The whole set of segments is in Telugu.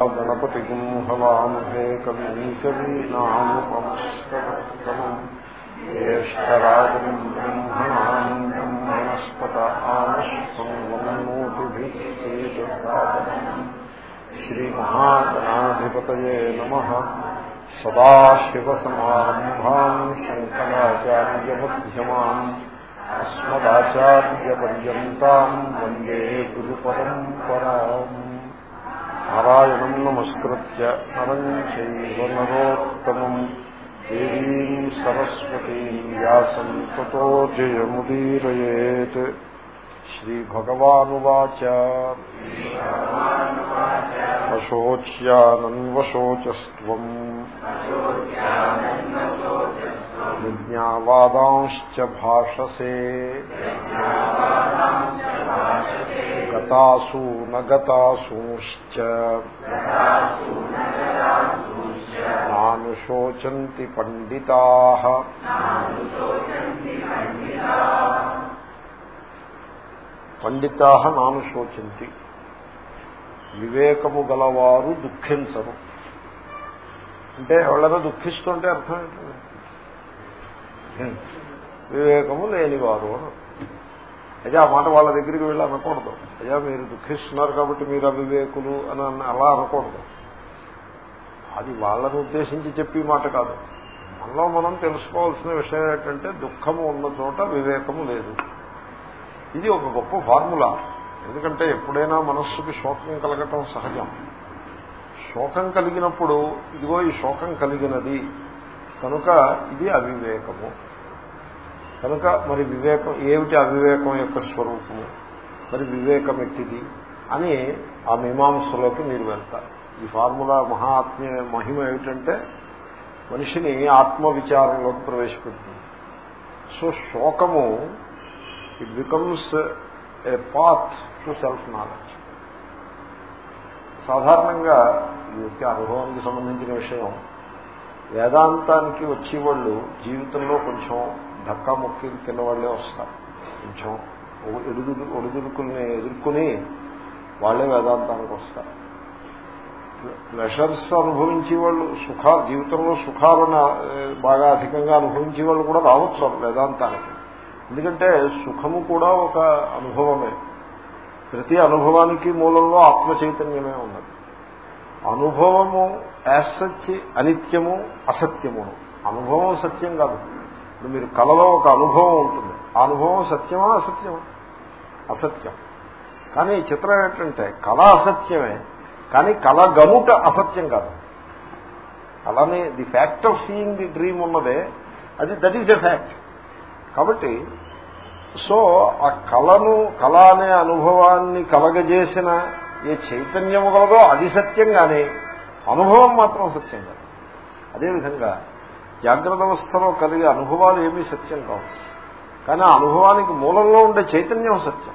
गणपतिगुं हवामहे कविम् कवीनामुपमस्करस्तमम् ज्येष्ठराजम् ब्रह्मणाम् ब्रह्मणस्पत आमस्पङ्गमोतिभिः श्रीदसादनम् श्रीमहागणाधिपतये नमः सदाशिवसमारम्भाम् शङ्कराचार्यमध्यमाम् अस्मदाचार्यपर्यन्ताम् वन्दे गुरुपरम्पराम् నారాయణం నమస్కృత్య నరం చైవ నరోత్తమం దేవీం సరస్వతీం వ్యాసం తతో జయముదీరయేత్ శ్రీభగవానువాచ అశోచ్యానన్వశోచస్వం విజ్ఞావాదాంశ్చ భాషసే గతాసు నగతాసూశ్చ నానుశోచంతి పండితా పండితా నానుశోచంతి వివేకము గలవారు దుఃఖించరు అంటే ఎవరైనా దుఃఖిస్తుంటే అర్థం ఏంటండి వివేకము లేనివారు అని అయ్యా ఆ మాట వాళ్ళ దగ్గరికి వెళ్ళి అనకూడదు. అయ్యా మీరు దుఃఖిస్తున్నారు కాబట్టి మీరు అవివేకులు అని అలా అనకూడదు. అది వాళ్ళని ఉద్దేశించి చెప్పి మాట కాదు. మనలో మనం తెలుసుకోవాల్సిన విషయం ఏంటంటే దుఃఖము ఉన్న చోట వివేకము లేదు. ఇది ఒక గొప్ప ఫార్ములా. ఎందుకంటే ఎప్పుడైనా మనస్సుకి శోకం కలగటం సహజం. శోకం కలిగినప్పుడు ఇదిగో ఈ శోకం కలిగినది. కనుక ఇది అవివేకము. కనుక మరి వివేకం ఏమిటి అవివేకం యొక్క స్వరూపము? మరి వివేకం ఎట్టిది? అని ఆ మీమాంసలోకి మీరు వెళ్తారు. ఈ ఫార్ములా మహాత్మ్య మహిమ ఏమిటంటే మనిషిని ఆత్మవిచారంలోకి ప్రవేశపెడుతుంది. సో శోకము it becomes a path to self knowledge సాధారణంగా యొక్క అనుభవానికి సంబంధించిన విషయం. వేదాంతానికి వచ్చేవాళ్ళు జీవితంలో కొంచెం ధక్కా ముక్కి కింద వాళ్ళే వస్తారు. కొంచెం ఎదుగు ఒడిదుడుకుల్ని ఎదుర్కొని వాళ్ళే వేదాంతానికి వస్తారు. ప్లెషర్స్ అనుభవించే వాళ్ళు సుఖ జీవితంలో సుఖాలను బాగా అధికంగా అనుభవించే వాళ్ళు కూడా రావచ్చు వేదాంతానికి. ఎందుకంటే సుఖము కూడా ఒక అనుభవమే. ప్రతి అనుభవానికి మూలంలో ఆత్మ చైతన్యమే ఉన్నది. అనుభవము యాసత్య అనిత్యము అసత్యమును. అనుభవం సత్యం కాదు. ఇప్పుడు మీరు కళలో ఒక అనుభవం ఉంటుంది. ఆ అనుభవం సత్యమా అసత్యమా? అసత్యం. కానీ చిత్రం ఏంటంటే కళ అసత్యమే. కానీ కళ గనుట అసత్యం కాదు. అలానే the fact of seeing the dream ఉన్నదే. అది దట్ ఈజ్ ఎ ఫ్యాక్ట్. కాబట్టి సో ఆ కళను కళ అనే అనుభవాన్ని కలగజేసిన ఏ చైతన్యము కలదో అది సత్యం కానీ అనుభవం మాత్రం సత్యం కాదు. అదేవిధంగా జాగ్రత్త అవస్థలో కలిగే అనుభవాలు ఏమీ సత్యం కావు. కానీ ఆ అనుభవానికి మూలంలో ఉండే చైతన్యం సత్యం.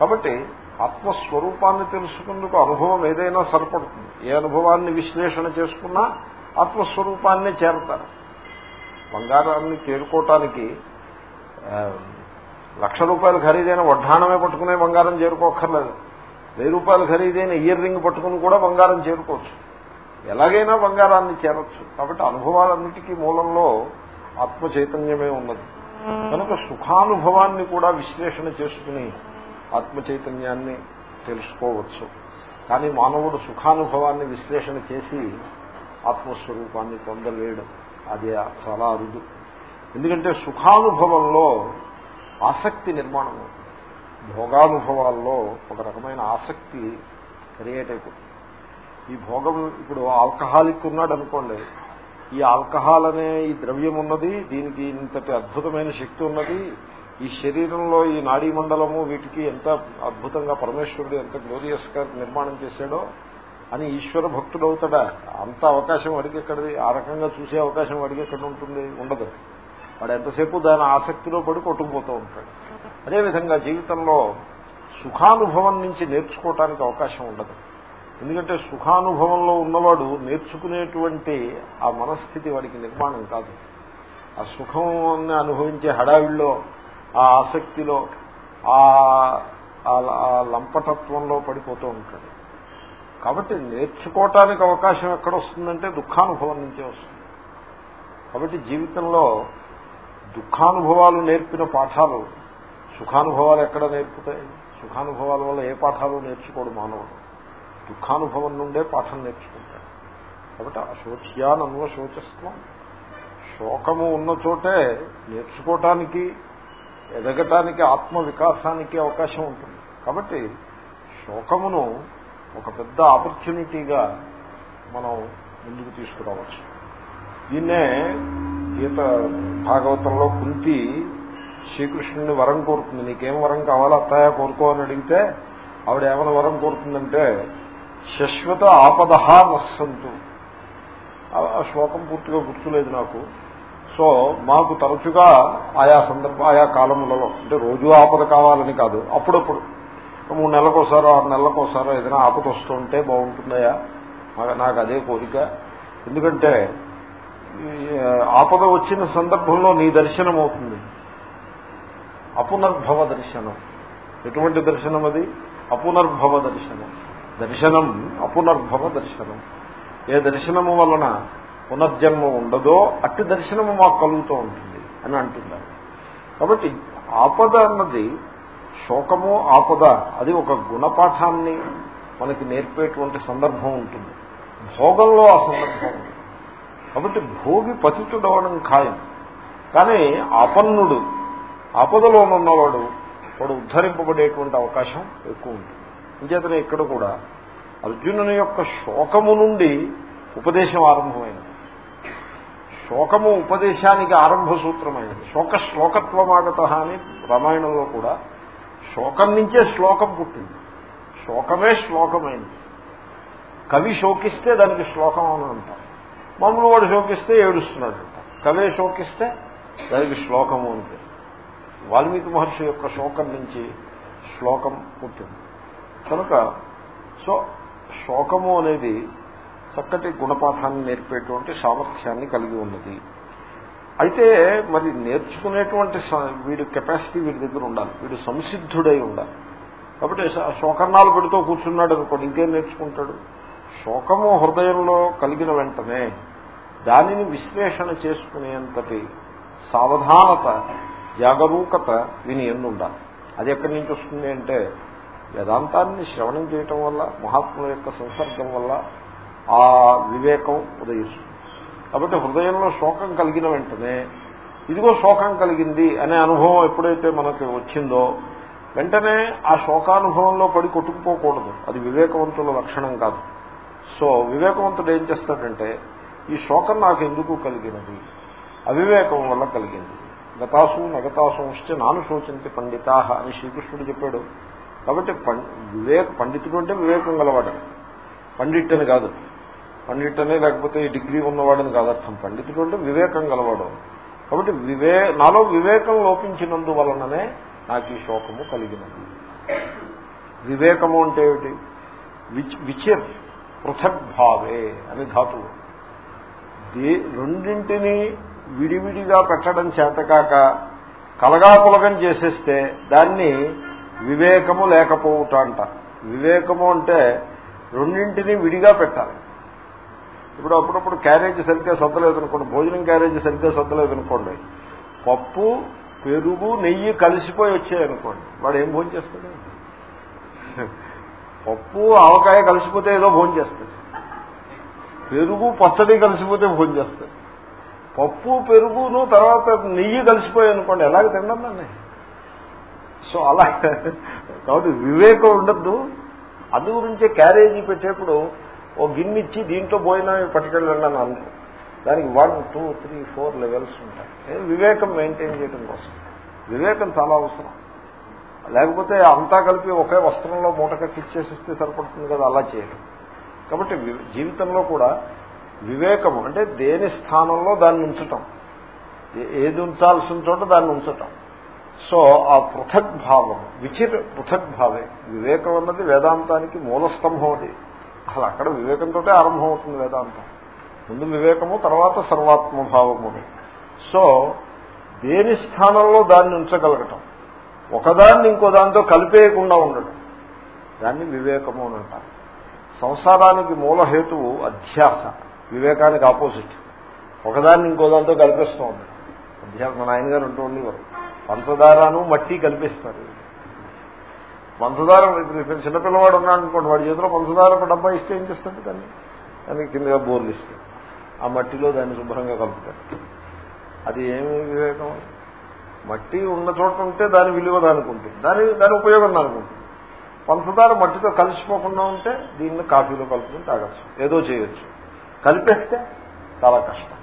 కాబట్టి ఆత్మస్వరూపాన్ని తెలుసుకుందుకు అనుభవం ఏదైనా సరిపడుతుంది. ఏ అనుభవాన్ని విశ్లేషణ చేసుకున్నా ఆత్మస్వరూపాన్ని చేరతారు. బంగారాన్ని చేరుకోవటానికి లక్ష రూపాయలు ఖరీదైన వడ్డాణమే పట్టుకునే బంగారం చేరుకోక్కర్లేదు. వెయ్యి రూపాయలు ఖరీదైన ఇయర్ రింగ్ పట్టుకుని కూడా బంగారం చేరుకోవచ్చు. ఎలాగైనా బంగారాన్ని చేరొచ్చు. కాబట్టి అనుభవాలన్నిటికీ మూలంలో ఆత్మ చైతన్యమే ఉన్నది. కనుక సుఖానుభవాన్ని కూడా విశ్లేషణ చేసుకుని ఆత్మ చైతన్యాన్ని తెలుసుకోవచ్చు. కానీ మానవుడు సుఖానుభవాన్ని విశ్లేషణ చేసి ఆత్మస్వరూపాన్ని పొందలేడు. అది చాలా అరుదు. ఎందుకంటే సుఖానుభవంలో ఆసక్తి నిర్మాణం భోగానుభవాల్లో ఒక రకమైన ఆసక్తి క్రియేట్ అయిపోతుంది. ఈ భోగం ఇప్పుడు ఆల్కహాలిక్ ఉన్నాడు అనుకోండి. ఈ ఆల్కహాల్ అనే ఈ ద్రవ్యం ఉన్నది దీనికి ఇంతటి అద్భుతమైన శక్తి ఉన్నది. ఈ శరీరంలో ఈ నాడీ మండలము వీటికి ఎంత అద్భుతంగా పరమేశ్వరుడు ఎంత గ్లోరియస్గా నిర్మాణం చేశాడో అని ఈశ్వర భక్తుడు అవుతాడా అంత అవకాశం అడిగెక్కడది ఆ రకంగా చూసే అవకాశం అడిగెక్కడ ఎక్కడ ఉంటుంది? ఉండదు. వాడు ఎంతసేపు దాని ఆసక్తిలో పడి కొట్టుకుపోతూ ఉంటాడు. అదేవిధంగా జీవితంలో సుఖానుభవం నుంచి నేర్చుకోవటానికి అవకాశం ఉండదు. ఎందుకంటే సుఖానుభవంలో ఉన్నవాడు నేర్చుకునేటువంటి ఆ మనస్థితి వాడికి నిర్మాణం కాదు. ఆ సుఖాన్ని అనుభవించే హడావిల్లో ఆ ఆసక్తిలో ఆ లంపటత్వంలో పడిపోతూ ఉంటాడు. కాబట్టి నేర్చుకోవటానికి అవకాశం ఎక్కడ వస్తుందంటే దుఃఖానుభవం నుంచే వస్తుంది. కాబట్టి జీవితంలో దుఃఖానుభవాలు నేర్పిన పాఠాలు సుఖానుభవాలు ఎక్కడ నేర్పుతాయి? సుఖానుభవాల వల్ల ఏ పాఠాలు నేర్చుకోడు మానవుడు. దుఃఖానుభవం నుండే పాఠం నేర్చుకుంటాడు. కాబట్టి అశోచ్యానన్వ శోచస్వం. శోకము ఉన్న చోటే నేర్చుకోవటానికి ఎదగటానికి ఆత్మ వికాసానికి అవకాశం ఉంటుంది. కాబట్టి శోకమును ఒక పెద్ద ఆపర్చునిటీగా మనం ముందుకు తీసుకురావచ్చు. దీన్నే గీత భాగవతంలో కుంతి శ్రీకృష్ణుని వరం కోరుతుంది. నీకేం వరం కావాలో అత్తాయా కోరుకో అని అడిగితే ఆవిడ ఏమైనా వరం కోరుతుందంటే శశ్వత ఆపదహ నస్సంతు ఆ శ్లోకం పూర్తిగా గుర్తులేదు నాకు. సో మాకు తరచుగా ఆయా సందర్భ ఆయా కాలములలో అంటే రోజు ఆపద కావాలని కాదు అప్పుడప్పుడు. మూడు నెలలకోసారో ఆరు నెలలకోసారో ఏదైనా ఆపద వస్తుంటే బాగుంటుందయా నాకు అదే కోరిక. ఎందుకంటే ఆపద వచ్చిన సందర్భంలో నీ దర్శనం అవుతుంది. అపునర్భవ దర్శనం. ఎటువంటి దర్శనం అది? అపునర్భవ దర్శనం. దర్శనం అపునర్భవ దర్శనం. ఏ దర్శనము వలన పునర్జన్మ ఉండదో అట్టి దర్శనము మాకు కలుగుతూ ఉంటుంది అని అంటున్నారు. కాబట్టి ఆపద అన్నది శోకము ఆపద అది ఒక గుణపాఠాన్ని మనకి నేర్పేటువంటి సందర్భం ఉంటుంది. భోగంలో ఆ సందర్భం ఉంది కాబట్టి భోగి పతితుడవడం ఖాయం. కానీ ఆపన్నుడు ఆపదలో ఉన్నవాడు వాడు ఉద్ధరింపబడేటువంటి అవకాశం ఎక్కువ ఉంటుంది. అంచేతనే ఇక్కడ కూడా అర్జునుని యొక్క శోకము నుండి ఉపదేశం ఆరంభమైనది శోకము ఉపదేశానికి ఆరంభ సూత్రమైనది శోక శ్లోకత్వమాగత అని రామాయణంలో కూడా శోకం నుంచే శ్లోకం పుట్టింది. శోకమే శ్లోకమైంది. కవి శోకిస్తే దానికి శ్లోకం అని అంటారు. మామూలు వాడు శోకిస్తే ఏడుస్తున్నాడు. కవే శోకిస్తే దానికి శ్లోకము అంటే వాల్మీకి మహర్షి యొక్క శోకం నుంచి శ్లోకం పుట్టింది. కనుక సో శోకము అనేది చక్కటి గుణపాఠాన్ని నేర్పేటువంటి సామర్థ్యాన్ని కలిగి ఉన్నది. అయితే మరి నేర్చుకునేటువంటి వీడి కెపాసిటీ వీడి దగ్గర ఉండాలి. వీడు సంసిద్ధుడై ఉండాలి. కాబట్టి శోకర్ణాలు పెడుతూ కూర్చున్నాడు అనుకోండి ఇంకేం నేర్చుకుంటాడు? శోకము హృదయంలో కలిగిన వెంటనే దానిని విశ్లేషణ చేసుకునేంతటి సావధానత జాగరూకత విని ఎందుండాలి? అది ఎక్కడి నుంచి వస్తుంది అంటే వేదాంతాన్ని శ్రవణం చేయటం వల్ల మహాత్ముల యొక్క సంసర్గం వల్ల ఆ వివేకం ఉదయిస్తుంది. కాబట్టి హృదయంలో శోకం కలిగిన వెంటనే ఇదిగో శోకం కలిగింది అనే అనుభవం ఎప్పుడైతే మనకి వచ్చిందో వెంటనే ఆ శోకానుభవంలో పడి కొట్టుకుపోకూడదు. అది వివేకవంతుల లక్షణం కాదు. సో వివేకవంతుడు ఏం చేస్తాడంటే ఈ శోకం నాకు ఎందుకు కలిగినది? అవివేకం వల్ల కలిగింది. గతాసు నగతాసు నాను శోచించి పండితా అని శ్రీకృష్ణుడు చెప్పాడు. కాబట్టి వివేక పండితుడు అంటే వివేకం గలవాడని పండిట్ అని కాదు. పండిట్ అని లేకపోతే ఈ డిగ్రీ ఉన్నవాడని కాదు అర్థం. పండితుడు అంటే వివేకం గలవాడు. కాబట్టి వివే నాలో వివేకం లోపించినందు వలననే నాకు ఈ శోకము కలిగినది. వివేకము అంటే ఏమిటి? విచిర్ పృథగ్భావే అని ధాతువు. రెండింటినీ విడివిడిగా పెట్టడం చేతకాక కలగాపులగం చేసేస్తే దాన్ని వివేకము లేకపోవుట అంట. వివేకము అంటే రెండింటినీ విడిగా పెట్టాలి. ఇప్పుడు అప్పుడప్పుడు క్యారేజ్ సరిగ్గా సర్దలేదు అనుకోండి భోజనం క్యారేజ్ సరిగ్గా సర్దలేదు అనుకోండి పప్పు పెరుగు నెయ్యి కలిసిపోయి వచ్చాయనుకోండి వాడు ఏం భోజనం చేస్తాడు? పప్పు ఆవకాయ కలిసిపోతే ఏదో భోజనం చేస్తాడు. పెరుగు పచ్చడి కలిసిపోతే భోజనం చేస్తాడు. పప్పు పెరుగును తర్వాత నెయ్యి కలిసిపోయాయి అనుకోండి ఎలాగ తిన్నాం సో అలా కాబట్టి వివేకం ఉండద్దు. అందు గురించే క్యారేజీ పెట్టేప్పుడు ఓ గిన్నె ఇచ్చి దీంట్లో పోయినా పట్టుకెళ్ళండి అని దానికి one two three four levels ఉంటాయి. వివేకం మెయింటైన్ చేయడం కోసం. వివేకం చాలా అవసరం. లేకపోతే అంతా కలిపి ఒకే వస్త్రంలో మూట కట్టిచ్చేసిస్తే సరిపడుతుంది కదా అలా చేయడం కాబట్టి జీవితంలో కూడా వివేకము అంటే దేని స్థానంలో దాన్ని ఉంచటం. ఏది ఉంచాల్సిన చోట దాన్ని ఉంచటం. సో ఆ పృథగ్భావం విచిర్ పృథగ్భావే వివేకం అన్నది వేదాంతానికి మూలస్తంభం అది. అసలు అక్కడ వివేకంతో ఆరంభం అవుతుంది వేదాంతం. ముందు వివేకము తర్వాత సర్వాత్మభావము. సో దేని స్థానంలో దాన్ని ఉంచగలగటం? ఒకదాన్ని ఇంకో దాంతో కలిపేయకుండా ఉండడం దాన్ని వివేకము అని అంటారు. సంసారానికి మూలహేతువు అధ్యాస. వివేకానికి ఆపోజిట్. ఒకదాన్ని ఇంకో దాంతో కల్పిస్తూ ఉంది అధ్యాస మా నాయనగారు ఉంటూ ఉండేవారు. పంచదారను మట్టి కల్పిస్తారు. పంచదార ఇప్పుడు చిన్నపిల్లవాడు ఉన్నాడు అనుకోండి వాడి చేతిలో పంచదార ఒక డబ్బా ఇస్తే ఏం చేస్తుంది దాన్ని? దానికి కిందగా బోర్లు ఇస్తాడు ఆ మట్టిలో దాన్ని శుభ్రంగా కలుపుతాడు అది ఏమి వివేకం? మట్టి ఉన్న చోట ఉంటే దాని విలువ దానికి ఉంటుంది దాని దాని ఉపయోగం దానికి ఉంటుంది పంచదార మట్టితో కలిసిపోకుండా ఉంటే దీన్ని కాఫీలో కలుపుకుని తాగచ్చు. ఏదో చేయొచ్చు. కలిపేస్తే చాలా కష్టం.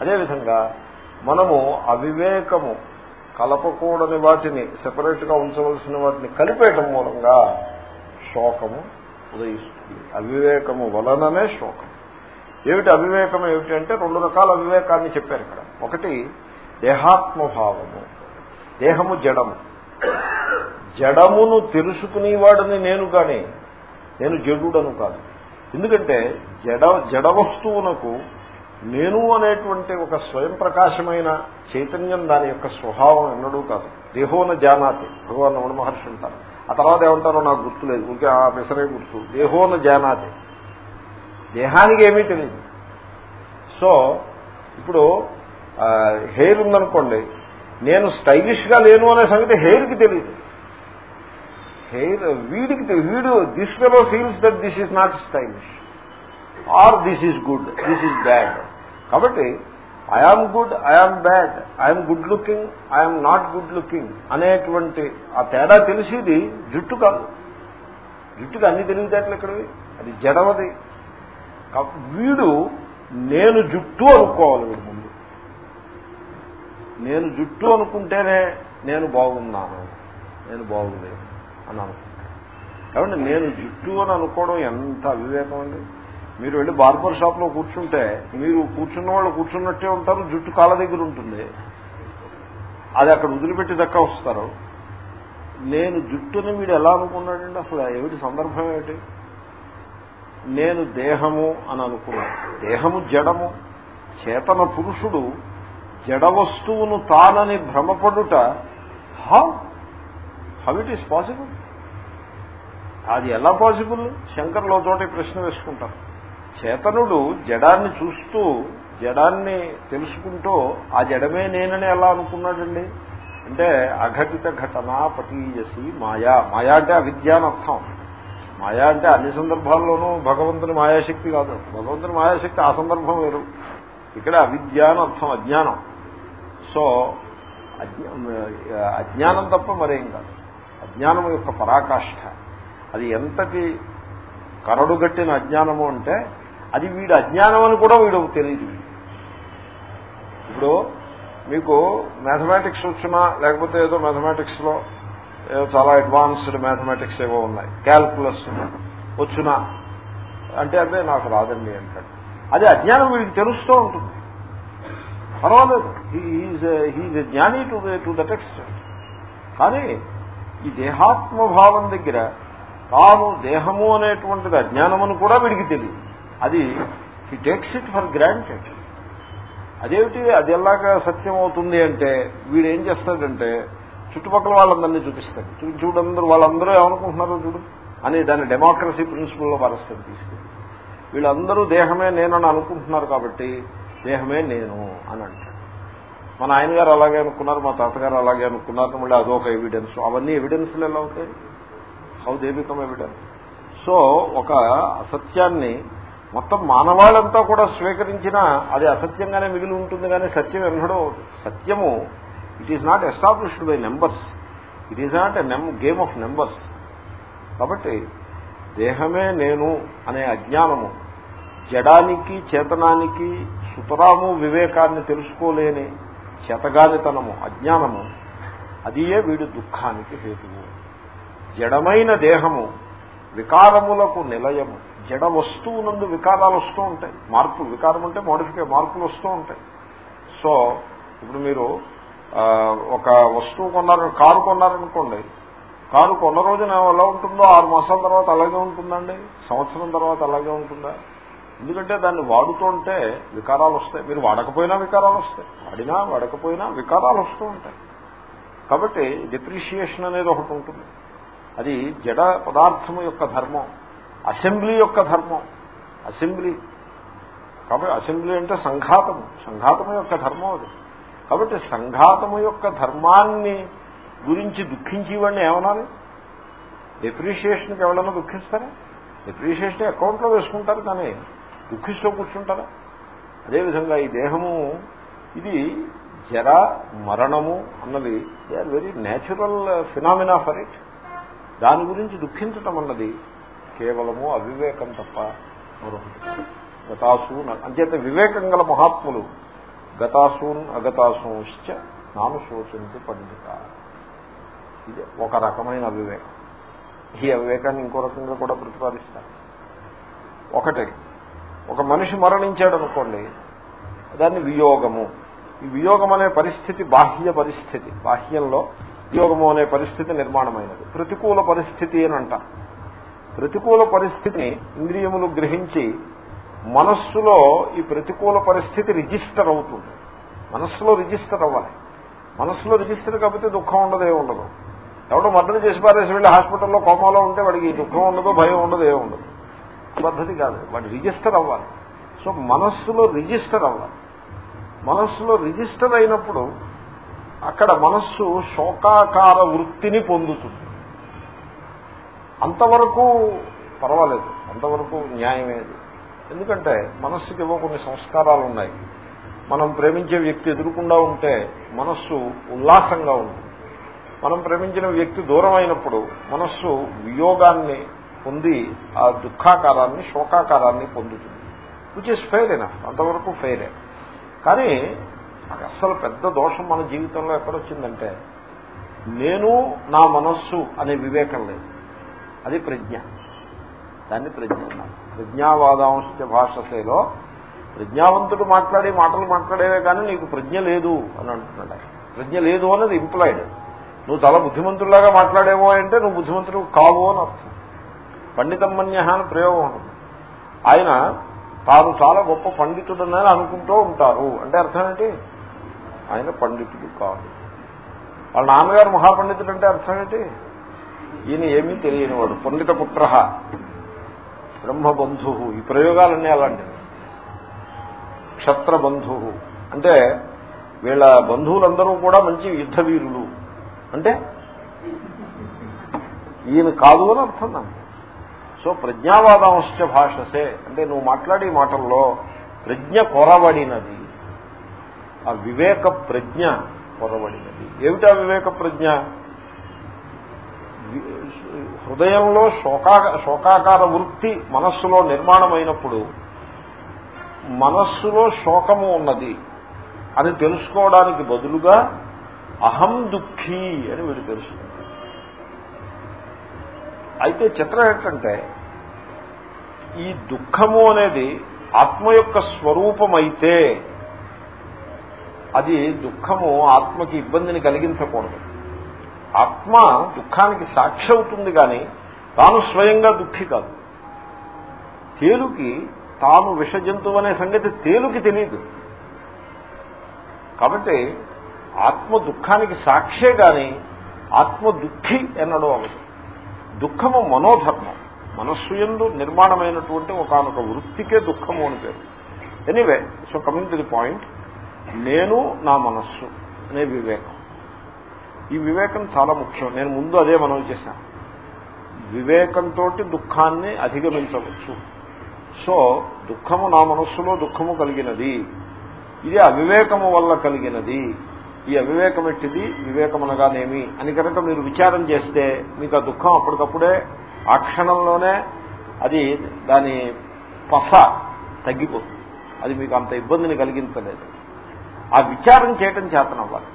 అదేవిధంగా మనము అవివేకము కలపకూడని వాటిని సెపరేట్గా ఉంచవలసిన వాటిని కలిపేయటం మూలంగా శోకము ఉదయిస్తుంది. అవివేకము వలననే శోకం. ఏమిటి అవివేకం ఏమిటి అంటే రెండు రకాల అవివేకాన్ని చెప్పారు ఇక్కడ. ఒకటి దేహాత్మభావము. దేహము జడము. జడమును తెలుసుకునేవాడని నేను కానీ నేను జడుడను కాదు. ఎందుకంటే జడ జడ వస్తువునకు నేను అనేటువంటి ఒక స్వయం ప్రకాశమైన చైతన్యం దాని యొక్క స్వభావం ఎన్నడూ కాదు. దేహోన జానాతి. భగవాన్ రమణ మహర్షి అంటారు. ఆ తర్వాత ఏమంటారో నాకు గుర్తులేదు ఊరికే ఆ పెసరే గుర్తు. దేహోన జానాతి. దేహానికి ఏమీ తెలియదు. సో ఇప్పుడు హెయిర్ ఉందనుకోండి. నేను స్టైలిష్గా లేను అనే సంగతి హెయిర్కి తెలియదు. హెయిర్ వీడికి వీడు this fellow feels that this is not stylish. Or this is good this is bad. కాబట్టి I am good I am bad I'm good looking I'm not good looking అనేటువంటి ఆ తేడా తెలిసేది జుట్టు కాదు. జుట్టుకి అన్ని తెలివితేటలు ఇక్కడవి అది జడవది. వీడు నేను జుట్టు అనుకోవాలి వీడు ముందు. నేను జుట్టు అనుకుంటేనే నేను బాగున్నాను నేను బాగులేదు అని అనుకుంటాను కాబట్టి నేను జుట్టు అని అనుకోవడం ఎంత అవివేకం అండి మీరు వెళ్ళి బార్బర్ షాప్లో కూర్చుంటే మీరు కూర్చున్న వాళ్ళు కూర్చున్నట్టే ఉంటారు జుట్టు కాళ్ళ దగ్గర ఉంటుంది. అది అక్కడ వదిలిపెట్టి దక్క వస్తారు. నేను జుట్టుని వీడు ఎలా అనుకున్నాడండి? అసలు ఏమిటి సందర్భం ఏమిటి? నేను దేహము అని అనుకున్నాను. దేహము జడము. చేతన పురుషుడు జడ వస్తువును తానని భ్రమపడుట. How? How it is possible? అది ఎలా పాసిబుల్? శంకర్లో చోట ప్రశ్న వేసుకుంటారు. చేతనుడు జడాన్ని చూస్తూ జడాన్ని తెలుసుకుంటూ ఆ జడమే నేనని ఎలా అనుకున్నాడండి? అంటే అఘటిత ఘటన పటీయసి మాయా. మాయా అంటే అవిద్యాని అర్థం. మాయా అంటే అన్ని సందర్భాల్లోనూ భగవంతుని మాయాశక్తి కాదు. భగవంతుని మాయాశక్తి ఆ సందర్భం వేరు. ఇక్కడ అవిద్య అని అర్థం అజ్ఞానం. సో అజ్ఞానం తప్ప మరేం కాదు. అజ్ఞానం యొక్క పరాకాష్ఠ. అది ఎంతటి కరడుగట్టిన అజ్ఞానము అంటే అది వీడు అజ్ఞానం అని కూడా వీడు తెలియదు. ఇప్పుడు మీకు మ్యాథమెటిక్స్ వచ్చినా లేకపోతే ఏదో మ్యాథమెటిక్స్లో ఏదో చాలా అడ్వాన్స్డ్ మ్యాథమెటిక్స్ ఏవో ఉన్నాయి. క్యాల్కులస్ వచ్చినా. అంటే అదే నాకు రాదండి అంటాడు. అది అజ్ఞానం వీడికి తెలుస్తూ ఉంటుంది. పర్వాలేదు. హీజ్ జ్ఞాని టు టు దట్ ఎక్స్టెంట్ కానీ ఈ దేహాత్మభావం దగ్గర తాను దేహము అనేటువంటిది అజ్ఞానమని కూడా వీడికి తెలియదు. అది he takes it for granted అదేమిటి? అది ఎలాగా సత్యం అవుతుంది అంటే వీడు ఏం చేస్తాడంటే చుట్టుపక్కల వాళ్ళందరినీ చూపిస్తాడు. చూడందరూ వాళ్ళందరూ ఏమనుకుంటున్నారో చూడు. అని దాన్ని డెమోక్రసీ ప్రిన్సిపల్లో పరుస్తాడు తీసుకెళ్ళి వీళ్ళందరూ దేహమే నేనని అనుకుంటున్నారు కాబట్టి దేహమే నేను అని అంటాడు. మన నాయనగారు అలాగే అనుకున్నారు మా తాతగారు అలాగే అనుకున్నారు మళ్ళీ అదొక ఎవిడెన్స్ అవన్నీ ఎవిడెన్స్లు ఎలా అవుతాయి how they become evidence so ఒక అసత్యాన్ని మొత్తం మానవాళ్ళంతా కూడా స్వీకరించినా అది అసత్యంగానే మిగిలి ఉంటుంది కానీ సత్యం ఎన్నడో సత్యము it is not established by numbers it is not a game of numbers కాబట్టి దేహమే నేను అనే అజ్ఞానము జడానికి చేతనానికి సుతరాము వివేకాన్ని తెలుసుకోలేని చేతగానితనము అజ్ఞానము అదియే వీడి దుఃఖానికి హేతువు. జడమైన దేహము వికారములకు నిలయము. జడ వస్తువునందు వికారాలు వస్తూ ఉంటాయి. మార్పులు వికారం అంటే మోడిఫికే మార్పులు వస్తూ ఉంటాయి. సో ఇప్పుడు మీరు ఒక వస్తువు కొన్నారు కారు కొన్నారనుకోండి కారు కొన్న రోజున ఎలా ఉంటుందో ఆరు మాసాల తర్వాత అలాగే ఉంటుందండి సంవత్సరం తర్వాత అలాగే ఉంటుందా? ఎందుకంటే దాన్ని వాడుతుంటే వికారాలు వస్తాయి. మీరు వాడకపోయినా వికారాలు వస్తాయి. వాడినా వాడకపోయినా వికారాలు వస్తూ ఉంటాయి. కాబట్టి డిప్రిషియేషన్ అనేది ఒకటి ఉంటుంది. అది జడ పదార్థము యొక్క ధర్మం. అసెంబ్లీ యొక్క ధర్మం. అసెంబ్లీ. కాబట్టి అసెంబ్లీ అంటే సంఘాతము. సంఘాతము యొక్క ధర్మం అది. కాబట్టి సంఘాతము యొక్క ధర్మాన్ని గురించి దుఃఖించేవాడిని ఏమనాలి? డిప్రిషియేషన్కి ఎవరైనా దుఃఖిస్తారా? డిప్రిషియేషన్ అకౌంట్లో వేసుకుంటారు కానీ దుఃఖిస్తూ కూర్చుంటారా? అదేవిధంగా ఈ దేహము ఇది జర మరణము అన్నది they are very natural phenomena for it దాని గురించి దుఃఖించటం అన్నది కేవలము అవివేకం తప్ప మరొకటి గతాసూన్ అంచేత వివేకం గల మహాత్ములు గతాసూన్ అగతాసూశ్చ నాను శోచించి పండిత ఇది ఒక రకమైన అవివేకం. ఈ అవివేకాన్ని ఇంకో రకంగా కూడా ప్రతిపాదిస్తారు. ఒకటి ఒక మనిషి మరణించాడు అనుకోండి దాన్ని వియోగము. ఈ వియోగం అనే పరిస్థితి బాహ్య పరిస్థితి. బాహ్యంలో వియోగము అనే పరిస్థితి నిర్మాణమైనది. ప్రతికూల పరిస్థితి అని అంటారు. ప్రతికూల పరిస్థితిని ఇంద్రియములు గ్రహించి మనస్సులో ఈ ప్రతికూల పరిస్థితి రిజిస్టర్ అవుతుంది. మనస్సులో రిజిస్టర్ అవ్వాలి. మనస్సులో రిజిస్టర్ కాకపోతే దుఃఖం ఉండదు ఏ ఉండదు. ఎవడో మర్డర్ చేసి పారేసి వెళ్ళి హాస్పిటల్లో కోమాలో ఉంటే వాడికి దుఃఖం ఉండదు భయం ఉండదు ఏ ఉండదు. పద్ధతి కాదు. వాడు రిజిస్టర్ అవ్వాలి. సో మనస్సులో రిజిస్టర్ అవ్వాలి. మనస్సులో రిజిస్టర్ అయినప్పుడు అక్కడ మనస్సు శోకాకార వృత్తిని పొందుతుంది. అంతవరకు పర్వాలేదు. అంతవరకు న్యాయమేది ఎందుకంటే మనస్సుకి ఏవో కొన్ని సంస్కారాలు ఉన్నాయి. మనం ప్రేమించే వ్యక్తి ఎదురుకుండా ఉంటే మనస్సు ఉల్లాసంగా ఉంటుంది. మనం ప్రేమించిన వ్యక్తి దూరం అయినప్పుడు మనస్సు వియోగాన్ని పొంది ఆ దుఃఖాకారాన్ని శోకాకారాన్ని పొందుతుంది. విచ్ ఇస్ ఫెయిర్ అయినా అంతవరకు ఫెయిరే కానీ అసలు పెద్ద దోషం మన జీవితంలో ఎక్కడొచ్చిందంటే నేను నా మనస్సు అనే వివేకం లేదు. అది ప్రజ్ఞ. దాన్ని ప్రజ్ఞ ప్రజ్ఞావాదాంశ భాషసేలో ప్రజ్ఞావంతుడు మాట్లాడే మాటలు మాట్లాడేవే కానీ నీకు ప్రజ్ఞ లేదు అని అంటున్నాడు ప్రజ్ఞ లేదు అన్నది ఇంప్లాయిడ్ నువ్వు చాలా బుద్ధిమంతుడిలాగా మాట్లాడేవో అంటే నువ్వు బుద్ధిమంతుడు కావు అని అర్థం. పండితమ్మన్య అని ప్రయోగం ఉంటుంది. ఆయన తాను చాలా గొప్ప పండితుడని అనుకుంటూ ఉంటారు. అంటే అర్థం ఏంటి? ఆయన పండితుడు కాదు. వాళ్ళ నాన్నగారు మహాపండితుడు అంటే అర్థం ఏంటి? ఈయన ఏమీ తెలియనివాడు. పండిత పుత్ర బ్రహ్మబంధు. ఈ ప్రయోగాలన్నీ అలాంటివి. క్షత్రబంధు. అంటే వీళ్ళ బంధువులందరూ కూడా మంచి యుద్ధ వీరులు అంటే ఈయన కాదు అని అర్థం దాన్ని సో ప్రజ్ఞావాదాంశ భాషసే. అంటే నువ్వు మాట్లాడే మాటల్లో ప్రజ్ఞ కొరబడినది ఆ వివేక ప్రజ్ఞ కొరబడినది ఏమిటా వివేక ప్రజ్ఞ? హృదయంలో శోకా శోకాకార వృత్తి మనస్సులో నిర్మాణమైనప్పుడు మనస్సులో శోకము ఉన్నది అని తెలుసుకోవడానికి బదులుగా అహం దుఃఖీ అని వీడు తెలుసుకుంటాడు. అయితే చిత్రం ఏంటంటే ఈ దుఃఖము అనేది ఆత్మ యొక్క స్వరూపమైతే అది దుఃఖము ఆత్మకి ఇబ్బందిని కలిగించకూడదు. ఆత్మ దుఃఖానికి సాక్షి అవుతుంది కానీ తాను స్వయంగా దుఃఖి కాదు. తేలుకి తాను విష జంతువు అనే సంగతి తేలుకి తెలియదు కాబట్టి ఆత్మ దుఃఖానికి సాక్షే గాని ఆత్మ దుఃఖి ఎన్నడూ అవ్వదు. దుఃఖము మనోధర్మం. మనస్సు ఎందు నిర్మాణమైనటువంటి ఒకనొక వృత్తికే దుఃఖము అని పేరు. Anyway so coming to the point నేను నా మనస్సు అనే వివేకం. ఈ వివేకం చాలా ముఖ్యం. నేను ముందు అదే మనవి చేశాను వివేకంతో దుఃఖాన్ని అధిగమించవచ్చు. సో దుఃఖము నా మనస్సులో దుఃఖము కలిగినది. ఇది అవివేకము వల్ల కలిగినది. ఈ అవివేకం ఎట్టిది? వివేకం అనగానేమి? అని కనుక మీరు విచారం చేస్తే మీకు ఆ దుఃఖం అప్పటికప్పుడే ఆ క్షణంలోనే అది దాని పస తగ్గిపోతుంది. అది మీకు అంత ఇబ్బందిని కలిగించలేదు. ఆ విచారం చేయటం చేతనవ్వాలి.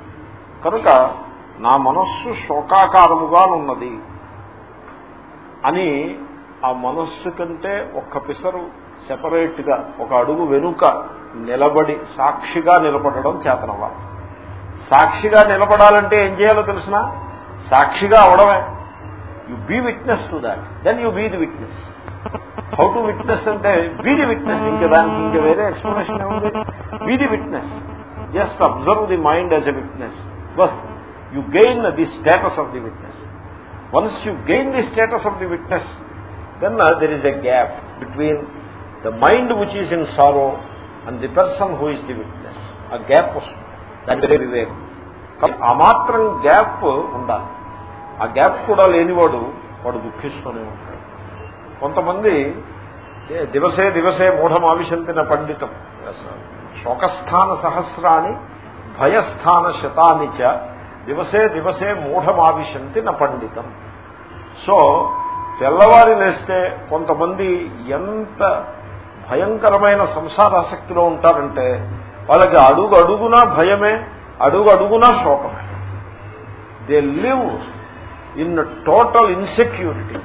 కనుక నా మనస్సు శోకాకారముగా ఉన్నది అని ఆ మనస్సు కంటే ఒక్క పిసరు సెపరేట్గా ఒక అడుగు వెనుక నిలబడి సాక్షిగా నిలబడడం చేతనవ్వాలి సాక్షిగా నిలబడాలంటే ఏం చేయాలో తెలిసిన? సాక్షిగా అవడమే. You be witness to that then you be the witness how to witness అంటే బీ ది విట్నెస్ ఇంకా దానికి ఇంకా వేరే ఎక్స్ప్లెనేషన్ ఏముంది? Be the witness just observe the mind as a witness bus you gain the status of the witness once you gain the status of the witness then there is a gap between the mind which is in sorrow and the person who is the witness ఆ గ్యాప్ వస్తుంది దాని వివేకం ఆ మాత్రం గ్యాప్ ఉండాలి. ఆ గ్యాప్ కూడా లేనివాడు వాడు దుఃఖిస్తూనే ఉంటాడు. కొంతమంది దివసే దివసే మూఢం ఆవిశంతిన పండితం. శోకస్థాన సహస్రాన్ని భయస్థాన శతాని చ దివసే దివసే మూఢమావిశంతి న పండితం. సో తెల్లవారి లేస్తే కొంతమంది ఎంత భయంకరమైన సంసారాసక్తిలో ఉంటారంటే వాళ్ళకి అడుగు అడుగునా భయమే అడుగు అడుగునా శోకమే. They live in total insecurity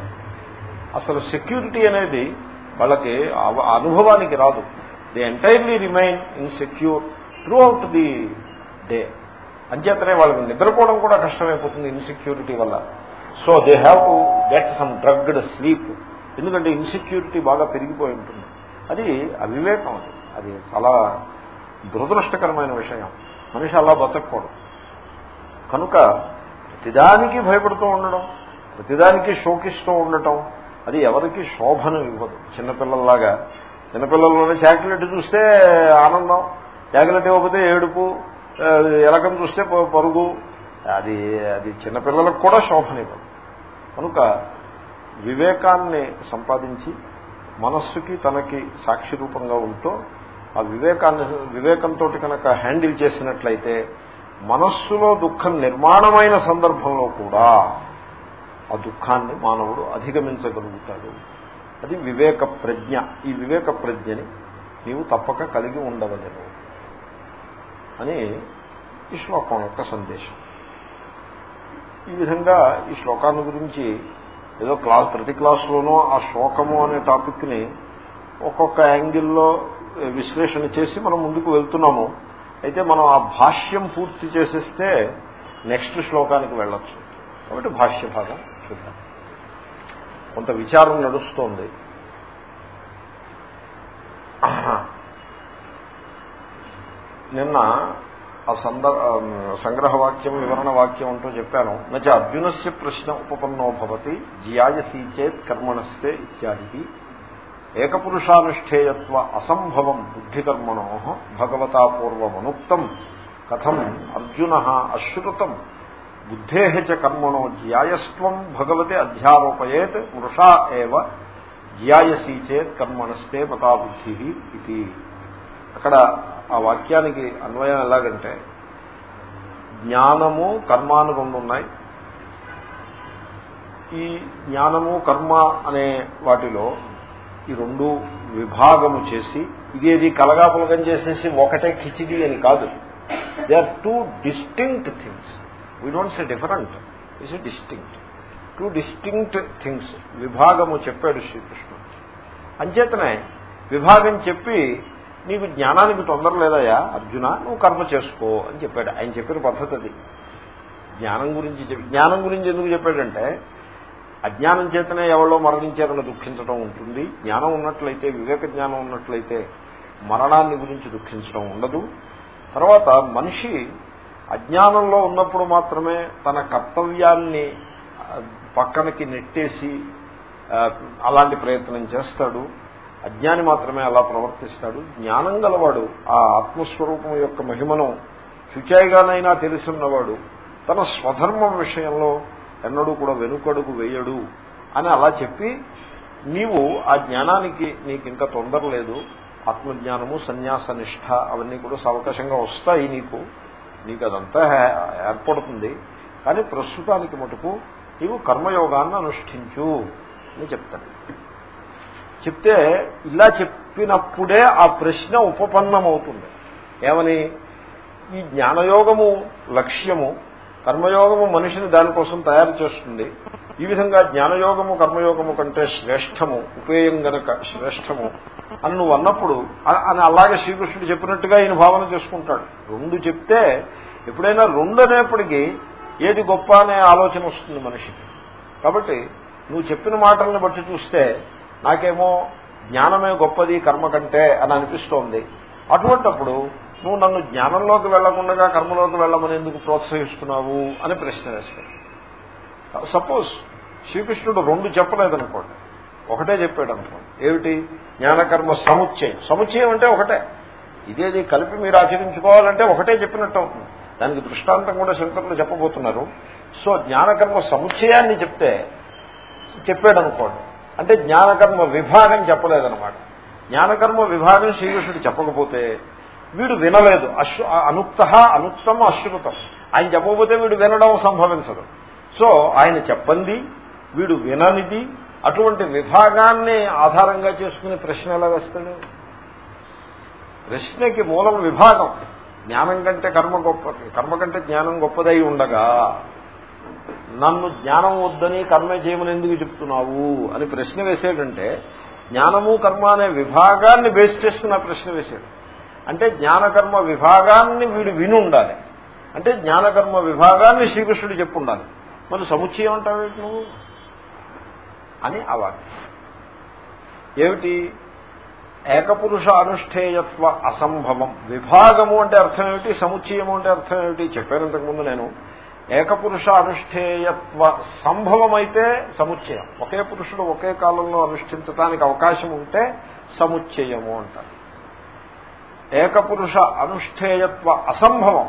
అసలు సెక్యూరిటీ అనేది వాళ్ళకి అనుభవానికి రాదు. They entirely remain insecure throughout the day అంచేతనే వాళ్ళకి నిద్రపోవడం కూడా కష్టమైపోతుంది ఇన్సెక్యూరిటీ వల్ల. So they have to get some drugged sleep ఎందుకంటే ఇన్సెక్యూరిటీ బాగా పెరిగిపోయి ఉంటుంది. అది అవివేకం అది. అది చాలా దురదృష్టకరమైన విషయం. మనిషి అలా బతకూడదు కనుక ప్రతిదానికి భయపడుతూ ఉండడం ప్రతిదానికి శోకిస్తూ ఉండటం అది ఎవరికి శోభను ఇవ్వదు. చిన్నపిల్లల్లాగా. చిన్నపిల్లల్లోనే చాక్లెట్ చూస్తే ఆనందం. చాక్లెట్ ఇవ్వకపోతే ఏడుపు ఎలకం చూస్తే పరుగు. అది అది చిన్నపిల్లలకు కూడా శోభనివ్వదు. కనుక వివేకాన్ని సంపాదించి మనస్సుకి తనకి సాక్షి రూపంగా ఉంటూ ఆ వివేకాన్ని వివేకంతో కనుక హ్యాండిల్ చేసినట్లయితే మనస్సులో దుఃఖం నిర్మాణమైన సందర్భంలో కూడా ఆ దుఃఖాన్ని మానవుడు అధిగమించగలుగుతాడు. అది వివేక ప్రజ్ఞ. ఈ వివేక ప్రజ్ఞని నీవు తప్పక కలిగి ఉండవలేవు అని ఈ శ్లోకం యొక్క సందేశం. ఈ విధంగా ఈ శ్లోకాన్ని గురించి ఏదో క్లాస్ ప్రతి క్లాసులోనూ ఆ శ్లోకము అనే టాపిక్ని ఒక్కొక్క యాంగిల్లో విశ్లేషణ చేసి మనం ముందుకు వెళ్తున్నాము. అయితే మనం ఆ భాష్యం పూర్తి చేసేస్తే నెక్స్ట్ శ్లోకానికి వెళ్ళొచ్చు. కాబట్టి భాష్య భాగం చూద్దాం. కొంత విచారం నడుస్తోంది. నిన్న ఆ సందర్భ సంగ్రహవాక్యం వివరణ వాక్యం అంటూ చెప్పాను. నచ అర్జునస్య ప్రశ్న ఉపపన్నో భవతి జియాయసీ చేత్ కర్మణస్తే ఇత్యాది ఏకపురుషానుష్ఠేయత్వ అసంభవం బుద్ధికర్మణో భగవతా పూర్వమనుక్తం. కథం అర్జున అశ్రుతం. బుద్ధే చ కర్మణో జ్యాయస్వం భగవతే అధ్యారోపయేత్ వృషా ఏవ జ్యాయసీ చేత్ కర్మణస్తే మతా బుద్ధి ఇది. అక్కడ ఆ వాక్యానికి అన్వయం ఎలాగంటే జ్ఞానము కర్మాను రెండు ఉన్నాయి ఈ జ్ఞానము కర్మ అనే వాటిలో ఈ రెండు విభాగము చేసి ఇదేది కలగాపులగం చేసేసి ఒకటే కిచిడి అని కాదు. They are two distinct things we don't say different is a distinct two distinct things విభాగము చెప్పాడు శ్రీకృష్ణుడు. అంచేతనే విభాగం చెప్పి నీకు జ్ఞానానికి తొందర లేదయా అర్జున నువ్వు కర్మ చేసుకో అని చెప్పాడు. ఆయన చెప్పిన పద్ధతి అది. జ్ఞానం గురించి జ్ఞానం గురించి ఎందుకు చెప్పాడంటే అజ్ఞానం చేతనే ఎవరో మరణించారని దుఃఖించడం ఉంటుంది. జ్ఞానం ఉన్నట్లయితే వివేక జ్ఞానం ఉన్నట్లయితే మరణాన్ని గురించి దుఃఖించడం ఉండదు. తర్వాత మనిషి అజ్ఞానంలో ఉన్నప్పుడు మాత్రమే తన కర్తవ్యాన్ని పక్కనకి నెట్టేసి అలాంటి ప్రయత్నం చేస్తాడు. అజ్ఞాని మాత్రమే అలా ప్రవర్తిస్తాడు. జ్ఞానం గలవాడు ఆ ఆత్మస్వరూపం యొక్క మహిమను శుచాయిగానైనా తెలుసున్నవాడు తన స్వధర్మం విషయంలో ఎన్నడూ కూడా వెనుకడుగు వేయడు అని అలా చెప్పి నీవు ఆ జ్ఞానానికి నీకు ఇంకా తొందర లేదు. ఆత్మజ్ఞానము సన్యాస నిష్ఠ అవన్నీ కూడా సవకాశంగా వస్తాయి నీకు. నీకు అదంతా ఏర్పడుతుంది. కానీ ప్రస్తుతానికి మటుకు నీవు కర్మయోగాన్ని అనుష్ఠించు అని చెప్తాడు. చెప్తే ఇలా చెప్పినప్పుడే ఆ ప్రశ్న ఉపపన్నమవుతుంది. ఏమని? ఈ జ్ఞానయోగము లక్ష్యము కర్మయోగము మనిషిని దానికోసం తయారు చేస్తుంది. ఈ విధంగా జ్ఞానయోగము కర్మయోగము కంటే శ్రేష్టము ఉపేయం గనక శ్రేష్టము అని నువ్వు అన్నప్పుడు అని అలాగే శ్రీకృష్ణుడు చెప్పినట్టుగా ఈయన భావన చేసుకుంటాడు. రెండు చెప్తే ఎప్పుడైనా రెండు అనేప్పటికీ ఏది గొప్ప అనే ఆలోచన వస్తుంది మనిషికి. కాబట్టి నువ్వు చెప్పిన మాటలను బట్టి చూస్తే నాకేమో జ్ఞానమే గొప్పది కర్మ కంటే అని అనిపిస్తోంది. అటువంటప్పుడు నువ్వు నన్ను జ్ఞానంలోకి వెళ్ళకుండా కర్మలోకి వెళ్ళమని ఎందుకు ప్రోత్సహిస్తున్నావు అని ప్రశ్న వేస్తాడు. సపోజ్ శ్రీకృష్ణుడు రెండు చెప్పలేదనుకోండి. ఒకటే చెప్పాడు అనుకోండి ఏమిటి? జ్ఞానకర్మ సముచ్చయం. సముచ్చయం అంటే ఒకటే. ఇదేది కలిపి మీరు ఆచరించుకోవాలంటే ఒకటే చెప్పినట్టు అవుతుంది. దానికి దృష్టాంతం కూడా శంకరులు చెప్పబోతున్నారు. సో జ్ఞానకర్మ సముచ్చయాన్ని చెప్తే చెప్పాడు అనుకోండి అంటే జ్ఞానకర్మ విభాగం చెప్పలేదన్నమాట. జ్ఞానకర్మ విభాగం శ్రీకృష్ణుడు చెప్పకపోతే వీడు వినలేదు. అశ్వ అనుక్త అనుక్తం అశ్రుతం. ఆయన చెప్పకపోతే వీడు వినడం సంభవించదు. సో ఆయన చెప్పండి వీడు విననిది అటువంటి విభాగాన్ని ఆధారంగా చేసుకుని ప్రశ్న ఎలా వేస్తాడు? ప్రశ్నకి మూలం విభాగం. జ్ఞానం కంటే కర్మ గొప్ప కర్మ కంటే జ్ఞానం గొప్పదై ఉండగా నన్ను జ్ఞానం వద్దని కర్మ చేయమని ఎందుకు చెప్తున్నావు అని ప్రశ్న వేసేటంటే జ్ఞానము కర్మ అనే విభాగాన్ని బేస్ చేసుకున్న ప్రశ్న వేసాడు అంటే జ్ఞానకర్మ విభాగాన్ని వీడు విని ఉండాలి. అంటే జ్ఞానకర్మ విభాగాన్ని శ్రీకృష్ణుడు చెప్పుండాలి మరి సముచ్చయం అంటావు నువ్వు? అని అవాక్యం ఏమిటి? ఏకపురుష అనుష్ఠేయత్వ అసంభవం. విభాగము అంటే అర్థం ఏమిటి? సముచ్చయము అంటే అర్థం ఏమిటి? చెప్పాను ఇంతకుముందు నేను. ఏకపురుష అనుష్ఠేయత్వ సంభవమైతే సముచ్చయం. ఒకే పురుషుడు ఒకే కాలంలో అనుష్ఠించడానికి అవకాశం ఉంటే సముచ్చయము అంటారు. ఏకపురుష అనుష్ఠేయత్వ అసంభవం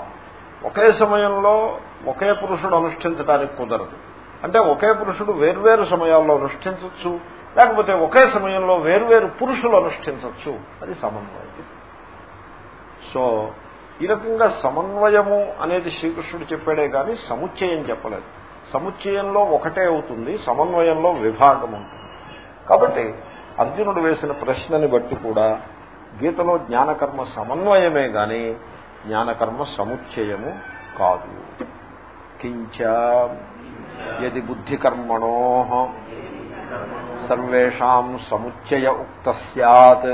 ఒకే సమయంలో ఒకే పురుషుడు అనుష్ఠించడానికి కుదరదు. అంటే ఒకే పురుషుడు వేర్వేరు సమయాల్లో అనుష్ఠించవచ్చు లేకపోతే ఒకే సమయంలో వేర్వేరు పురుషులు అనుష్ఠించవచ్చు అది సమన్వయం. సో ఈ రకంగా సమన్వయము అనేది శ్రీకృష్ణుడు చెప్పాడే కానీ సముచ్చయం చెప్పలేదు. సముచ్చయంలో ఒకటే అవుతుంది సమన్వయంలో విభాగం ఉంటుంది. కాబట్టి అర్జునుడు వేసిన ప్రశ్నని బట్టి కూడా గీతలో జ్ఞానకర్మ సమన్వయమే గాని జ్ఞానకర్మ సముచ్చయము కాదు. కించ యది బుద్ధికర్మణో సర్వేషాం సముచ్చయ ఉక్త సత్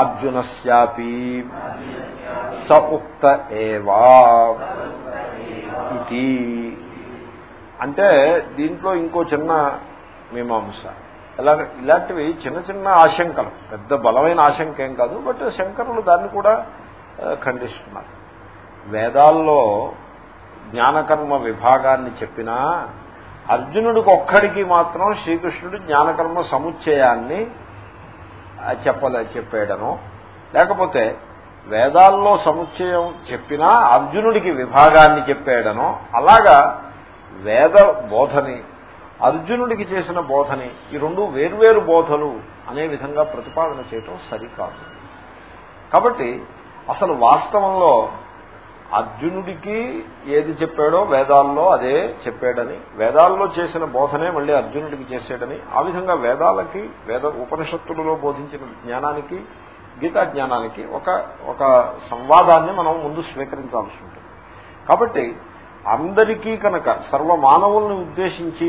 అర్జునస్యాపి స ఉక్త ఏవా ఇది. అంటే దీంట్లో ఇంకో చిన్న మీమాంస. ఇలా ఇలాంటివి చిన్న చిన్న ఆశంకలు. పెద్ద బలమైన ఆశంక ఏం కాదు బట్ శంకరులు దాన్ని కూడా ఖండిస్తున్నారు. వేదాల్లో జ్ఞానకర్మ విభాగాన్ని చెప్పినా అర్జునుడికి ఒక్కడికి మాత్రం శ్రీకృష్ణుడు జ్ఞానకర్మ సముచ్చయాన్ని చెప్పలే చెప్పాడనో లేకపోతే వేదాల్లో సముచ్చయం చెప్పినా అర్జునుడికి విభాగాన్ని చెప్పాడనో అలాగా వేద బోధని అర్జునుడికి చేసిన బోధని ఈ రెండు వేర్వేరు బోధలు అనే విధంగా ప్రతిపాదన చేయటం సరికాదు. కాబట్టి అసలు వాస్తవంలో అర్జునుడికి ఏది చెప్పాడో వేదాల్లో అదే చెప్పాడని వేదాల్లో చేసిన బోధనే మళ్ళీ అర్జునుడికి చేసాడని ఆ విధంగా వేదాలకి వేద ఉపనిషత్తులలో బోధించిన జ్ఞానానికి గీతా జ్ఞానానికి ఒక ఒక సంవాదాన్ని మనం ముందు స్వీకరించాల్సి ఉంటుంది. కాబట్టి అందరికీ కనుక సర్వ మానవుల్ని ఉద్దేశించి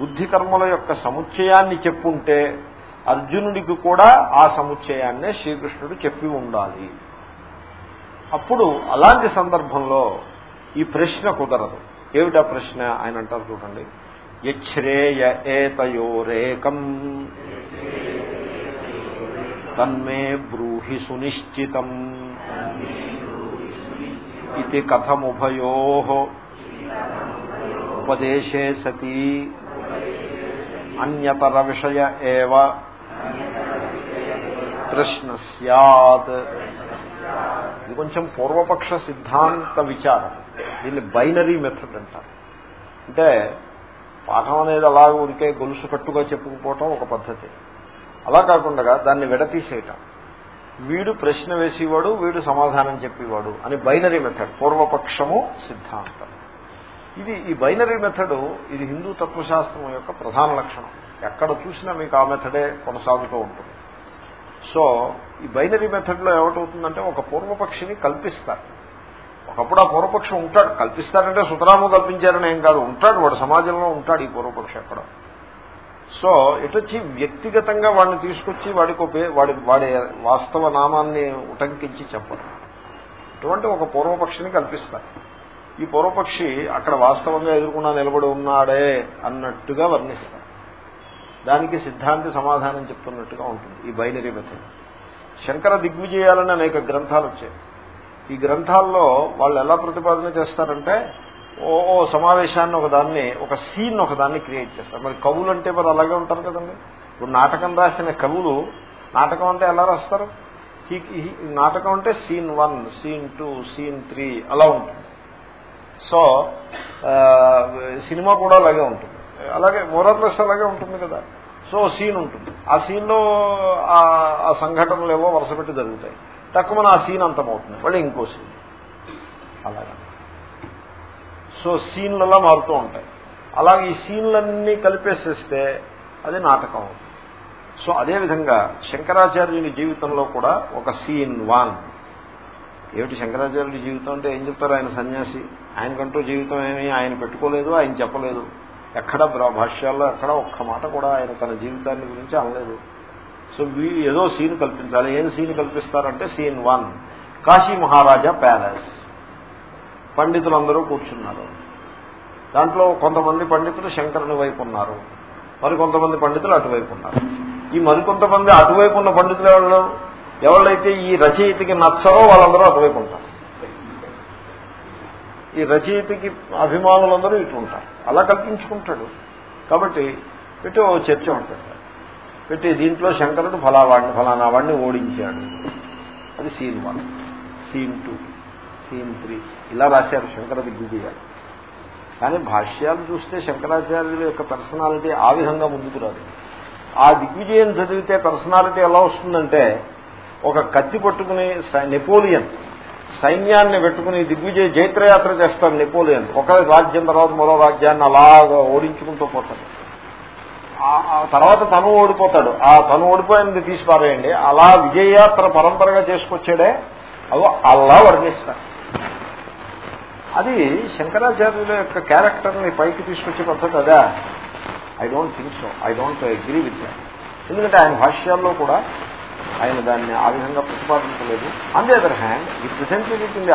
బుద్ధి కర్మల యొక్క సముచ్చయాన్ని చెప్పుంటే అర్జునుడికి కూడా ఆ సముచ్చయాన్నే శ్రీకృష్ణుడు చెప్పి ఉండాలి. అప్పుడు అలాంటి సందర్భంలో ఈ ప్రశ్న కుదరదు. ఏమిటా ప్రశ్న? ఆయన అంటారు చూడండి. యశ్రేయ ఏతయోరేకం. తన్మే బ్రూహి సునిశ్చితం. ఇది కథముభయో. ఉపదేశే సతీ. అన్యతర విషయ ఏవ. ప్రశ్న సత్ ఇది కొంచెం పూర్వపక్ష సిద్ధాంత విచారం. దీన్ని బైనరీ మెథడ్ అంటారు. అంటే పాఠం అనేది అలా ఊరికే గొలుసు కట్టుగా చెప్పుకుపోవటం ఒక పద్ధతి. అలా కాకుండా దాన్ని విడతీసేయటం. వీడు ప్రశ్న వేసేవాడు వీడు సమాధానం చెప్పేవాడు అని బైనరీ మెథడ్ పూర్వపక్షము సిద్ధాంతం. ఇది ఈ బైనరీ మెథడ్ ఇది హిందూ తత్వశాస్త్రం యొక్క ప్రధాన లక్షణం. ఎక్కడ చూసినా మీకు ఆ మెథడే కొనసాగుతూ ఉంటుంది. సో ఈ బైనరీ మెథడ్లో ఏమిటవుతుందంటే ఒక పూర్వపక్షిని కల్పిస్తారు. ఒకప్పుడు ఆ పూర్వపక్షం ఉంటాడు. కల్పిస్తారంటే సుతరాము కల్పించారని ఏం కాదు. ఉంటాడు వాడు సమాజంలో ఉంటాడు ఈ పూర్వపక్షి ఎక్కడ. సో ఇటొచ్చి వ్యక్తిగతంగా వాడిని తీసుకొచ్చి వాడికి వాడి వాడి వాస్తవ నామాన్ని ఉటంకించి చెప్పరు. ఇటువంటి ఒక పూర్వపక్షిని కల్పిస్తారు. ఈ పూర్వపక్షి అక్కడ వాస్తవంగా ఎదుర్కొన్నా నిలబడి ఉన్నాడే అన్నట్టుగా వర్ణిస్తారు. దానికి సిద్ధాంతి సమాధానం చెప్తున్నట్టుగా ఉంటుంది ఈ బైనరీ మెథడ్ శంకర దిగ్విజయాలని అనేక గ్రంథాలు వచ్చాయి. ఈ గ్రంథాల్లో వాళ్ళు ఎలా ప్రతిపాదన చేస్తారంటే ఓ ఓ సమావేశాన్ని ఒకదాన్ని ఒక సీన్ ఒకదాన్ని క్రియేట్ చేస్తారు. మరి కవులు అంటే మరి అలాగే ఉంటారు కదండి. ఇప్పుడు నాటకం రాసిన కవులు నాటకం అంటే ఎలా రాస్తారు? నాటకం అంటే scene one scene two scene three అలా ఉంటుంది. సో సినిమా కూడా అలాగే ఉంటుంది. అలాగే మోరర్లెస్ అలాగే ఉంటుంది కదా. సో సీన్ ఉంటుంది. ఆ సీన్లో ఆ సంఘటనలు ఏవో వరుస పెట్టి జరుగుతాయి. తక్కువ ఆ సీన్ అంతమవుతుంది. మళ్ళీ ఇంకో సీన్. అలాగే. సో సీన్లలా మారుతూ ఉంటాయి. అలాగే ఈ సీన్లన్నీ కలిపేసేస్తే అది నాటకం అవుతుంది. సో అదేవిధంగా శంకరాచార్యుని జీవితంలో కూడా ఒక సీన్ వన్. ఏమిటి శంకరాచార్యుడి జీవితం అంటే ఏం చెప్తారు ఆయన సన్యాసి? ఆయనకంటూ జీవితం ఏమీ ఆయన పెట్టుకోలేదు ఆయన చెప్పలేదు. ఎక్కడ భాష్యాల్లో ఎక్కడ ఒక్క మాట కూడా ఆయన తన జీవితాన్ని గురించి అనలేదు. సో వీళ్ళు ఏదో సీన్ కల్పించాలి. ఏం scene కల్పిస్తారంటే scene one. Kashi Maharaja palace. పండితులందరూ కూర్చున్నారు. దాంట్లో కొంతమంది పండితులు శంకరుని వైపు ఉన్నారు. మరికొంతమంది పండితులు అటువైపు ఉన్నారు. ఈ మరికొంతమంది అటువైపు ఉన్న పండితులు ఎవరు? ఎవరైతే ఈ రచయితకి నచ్చరో వాళ్ళందరూ అటువైపు ఉంటారు. ఈ రచయితకి అభిమానులందరూ ఇటు ఉంటారు. అలా కల్పించుకుంటాడు. కాబట్టి పెట్టి ఓ చర్చ ఉంటుంది. పెట్టి దీంట్లో శంకరుడు ఫలావాడిని ఫలానా వాడిని ఓడించాడు. అది scene one scene two scene three. ఇలా రాశారు శంకర దిగ్విజయాలు కానీ భాష్యాలు చూస్తే శంకరాచార్యుల యొక్క పర్సనాలిటీ ఆ విధంగా ముందుకు రాదు. ఆ దిగ్విజయం చదివితే పర్సనాలిటీ ఎలా వస్తుందంటే ఒక కత్తి పట్టుకుని నెపోలియన్ సైన్యాన్ని పెట్టుకుని దిగ్విజయ జైత్రయాత్ర చేస్తాడు నెపోలియన్. ఒక రాజ్యం తర్వాత మరో రాజ్యాన్ని అలాగా ఓడించుకుంటూ పోతాడు. తర్వాత తను ఓడిపోతాడు. ఆ తను ఓడిపోయింది తీసి పారేయండి. అలా విజయయాత్ర పరంపరగా చేసుకొచ్చాడే. అవి అలా వర్ణిస్తాడు. అది శంకరాచార్యుల యొక్క క్యారెక్టర్ని పైకి తీసుకొచ్చే పద్ధతి అదా. I don't think so I don't agree with that ఎందుకంటే ఆయన భాష్యాల్లో కూడా ఆయన దాన్ని ఆ విధంగా ప్రతిపాదించలేదు. On the other hand he presented it in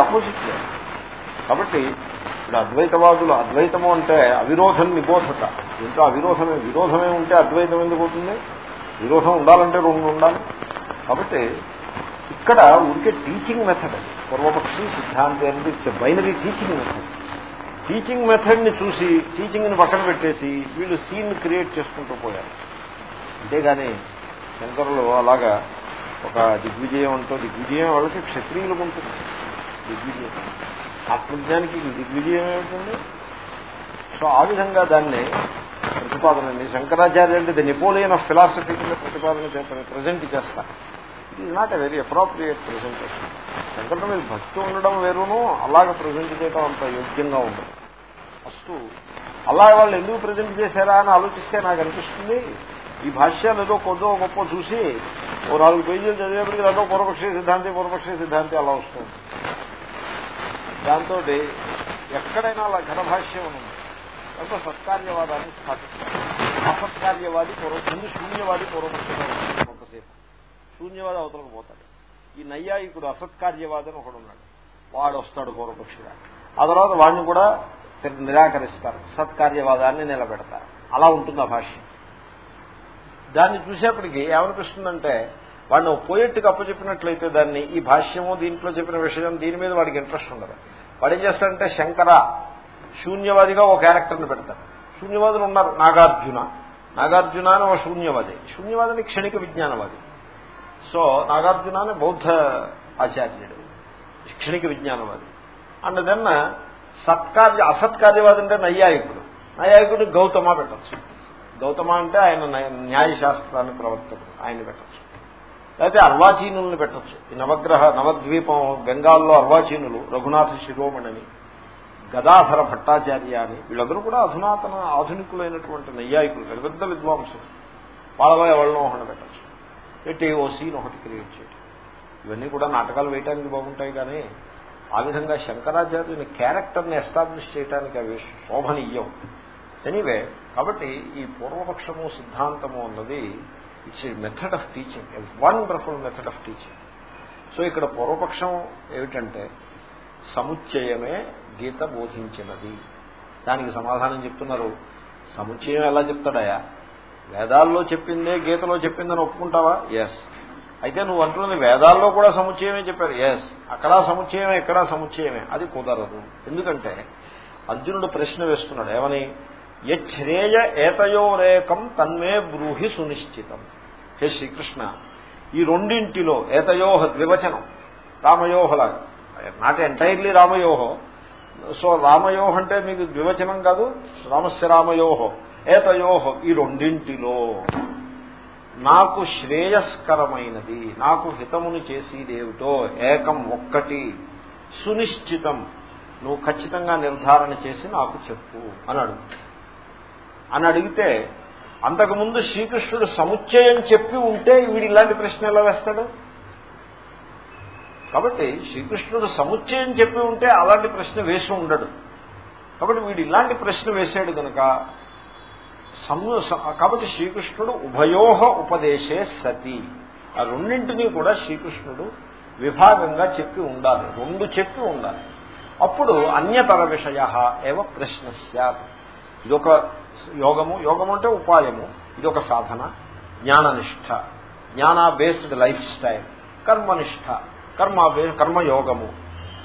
కాబట్టి ఇప్పుడు అద్వైతవాదులు అద్వైతము అంటే అవిరోధం నిబోధత. దీంట్లో అవిరోధమే విరోధమే ఉంటే అద్వైతం ఎందుకు అవుతుంది? విరోధం ఉండాలంటే రెండు ఉండాలి. కాబట్టి ఇక్కడ ఉంటే టీచింగ్ మెథడ్ అది. పూర్వపక్షి సిద్ధాంతి అనేది బైనరీ టీచింగ్ మెథడ్ టీచింగ్ మెథడ్ని చూసి టీచింగ్ని పక్కన పెట్టేసి వీళ్ళు సీన్ క్రియేట్ చేసుకుంటూ పోయారు. అంతేగాని శంకరులు అలాగా ఒక దిగ్విజయం అంటూ దిగ్విజయం వాళ్ళకి క్షత్రియులకు ఉంటుంది దిగ్విజయం. ఆత్మజ్ఞానికి దిగ్విజయం ఏమిటండి? సో ఆ విధంగా దాన్ని ప్రతిపాదన శంకరాచార్య అంటే ది నిపోలియన్ ఆఫ్ ఫిలాసఫీ కింద ప్రతిపాదన చేస్తాను ప్రజెంట్ చేస్తా. It is not a very appropriate presentation శంకరుడు మీద భక్తి ఉండడం వేరును అలాగ ప్రజెంట్ చేయడం అంత యోగ్యంగా ఉండదు. ఫస్ట్ అలా వాళ్ళు ఎందుకు ప్రజెంట్ చేశారా అని ఆలోచిస్తే నాకు అనిపిస్తుంది. ఈ భాష్యాలు ఏదో కొద్దో గొప్ప చూసి ఓ నాలుగు పేజీలు చదివేప్పటికి దాంట్లో పూర్వపక్ష సిద్ధాంతి పూర్వపక్ష సిద్ధాంతి అలా వస్తుంది. దాంతో ఎక్కడైనా అలా ఘనభాష్యం ఉంది. దాంట్లో సత్కార్యవాదాన్ని స్థాపిస్తారు. అసత్కార్యవాది పూర్వ ముందు శూన్యవాది పూర్వపక్షంగా కొంతసేపు. శూన్యవాది అవతలకు పోతాడు. ఈ నయ్యాయికుడు అసత్కార్యవాది అని ఒకడు ఉన్నాడు. వాడు వస్తాడు పూర్వపక్షిగా. ఆ తర్వాత వాడిని కూడా నిరాకరిస్తారు. సత్కార్యవాదాన్ని నిలబెడతారు. అలా ఉంటుంది ఆ భాష్యం? దాన్ని చూసేప్పటికి ఏమనిపిస్తుందంటే వాడిని పోయెట్టుకు అప్పచెప్పినట్లయితే దాన్ని ఈ భాష్యము దీంట్లో చెప్పిన విషయం దీని మీద వాడికి ఇంట్రెస్ట్ ఉండదు. వాడు ఏం చేస్తాడంటే శంకర శూన్యవాదిగా ఒక క్యారెక్టర్ని పెడతాడు. శూన్యవాదులు ఉన్నారు నాగార్జున. నాగార్జున అని ఒక శూన్యవాది. శూన్యవాదిని క్షణిక విజ్ఞానవాది. సో నాగార్జున అని బౌద్ధ ఆచార్యుడు. క్షణిక విజ్ఞానవాది. అండ్ దెన్ సత్కార్య అసత్కార్యవాది అంటే నైయాయికుడు. నైయాయకుడు గౌతమ పెట్టచ్చు. గౌతమ అంటే ఆయన న్యాయశాస్త్రాన్ని ప్రవర్తకుడు ఆయన పెట్టచ్చు. లేకపోతే అర్వాచీనుల్ని పెట్టచ్చు. ఈ నవగ్రహ నవద్వీపం బెంగాల్లో అర్వాచీనులు రఘునాథ శిరోమణని గదాధర భట్టాచార్య అని వీళ్ళందరూ కూడా అధునాతన ఆధునికులైనటువంటి నైయాయికులు పెద్ద పెద్ద విద్వాంసులు. వాళ్ళలో ఎవరినో ఒకటి పెట్టచ్చు. పెట్టి ఓ సీన్ ఒకటి క్రియేట్ చేయడం ఇవన్నీ కూడా నాటకాలు వేయటానికి బాగుంటాయి కానీ ఆ విధంగా శంకరాచార్యుని క్యారెక్టర్ని ఎస్టాబ్లిష్ చేయడానికి అవి శోభనీయం. ఎనీవే కాబట్టి ఈ పూర్వపక్షము సిద్ధాంతము అన్నది it's a method of teaching wonderful method of teaching so ఇక్కడ పూర్వపక్షం ఏమిటంటే సముచ్చయమే గీత బోధించినది. దానికి సమాధానం చెప్తున్నారు. సముచ్చయం ఎలా చెప్తాడయా వేదాల్లో చెప్పిందే గీతలో చెప్పిందని ఒప్పుకుంటావా? ఎస్ అయితే నువ్వు అంటున్నది వేదాల్లో కూడా సముచ్చయమే చెప్పారు. ఎస్ అక్కడ సముచ్చయమే ఇక్కడ సముచ్చయమే. అది కుదరదు. ఎందుకంటే అర్జునుడు ప్రశ్న వేస్తున్నాడు. ఏమని? యశ్రేయ ఏతయోరేకం తన్మే బ్రూహి సునిశ్చితం. హే శ్రీకృష్ణ ఈ రెండింటిలో ఏతయోహ ద్వివచనం రామయోహలా నాట్ ఎంటైర్లీ రామయోహో సో రామయోహ అంటే మీకు ద్వివచనం కాదు రామస్య రామయోహో ఏతయోహో ఈ రెండింటిలో. నాకు శ్రేయస్కరమైనది నాకు హితమును చేసేదేమిటో ఏకం ఒక్కటి సునిశ్చితం. నువ్వు ఖచ్చితంగా నిర్ధారణ చేసి నాకు చెప్పు అని అడుగుతుంది. అని అడిగితే అంతకుముందు శ్రీకృష్ణుడు సముచ్చయం చెప్పి ఉంటే వీడు ఇలాంటి ప్రశ్న ఎలా వేస్తాడు? కాబట్టి శ్రీకృష్ణుడు సముచ్చయం చెప్పి ఉంటే అలాంటి ప్రశ్న వేసి ఉండడు. కాబట్టి వీడు ఇలాంటి ప్రశ్న వేసాడు కనుక కాబట్టి శ్రీకృష్ణుడు ఉభయోహ ఉపదేశే సతి. ఆ రెండింటినీ కూడా శ్రీకృష్ణుడు విభాగంగా చెప్పి ఉండాలి. రెండు చెప్పి ఉండాలి. అప్పుడు అన్యతర విషయ ఏవ ప్రశ్న సార్ ఇదొక యోగము యోగము అంటే ఉపాయము ఇదొక సాధన. జ్ఞాననిష్ట. జ్ఞాన బేస్డ్ లైఫ్ స్టైల్ కర్మనిష్ట. కర్మ కర్మయోగము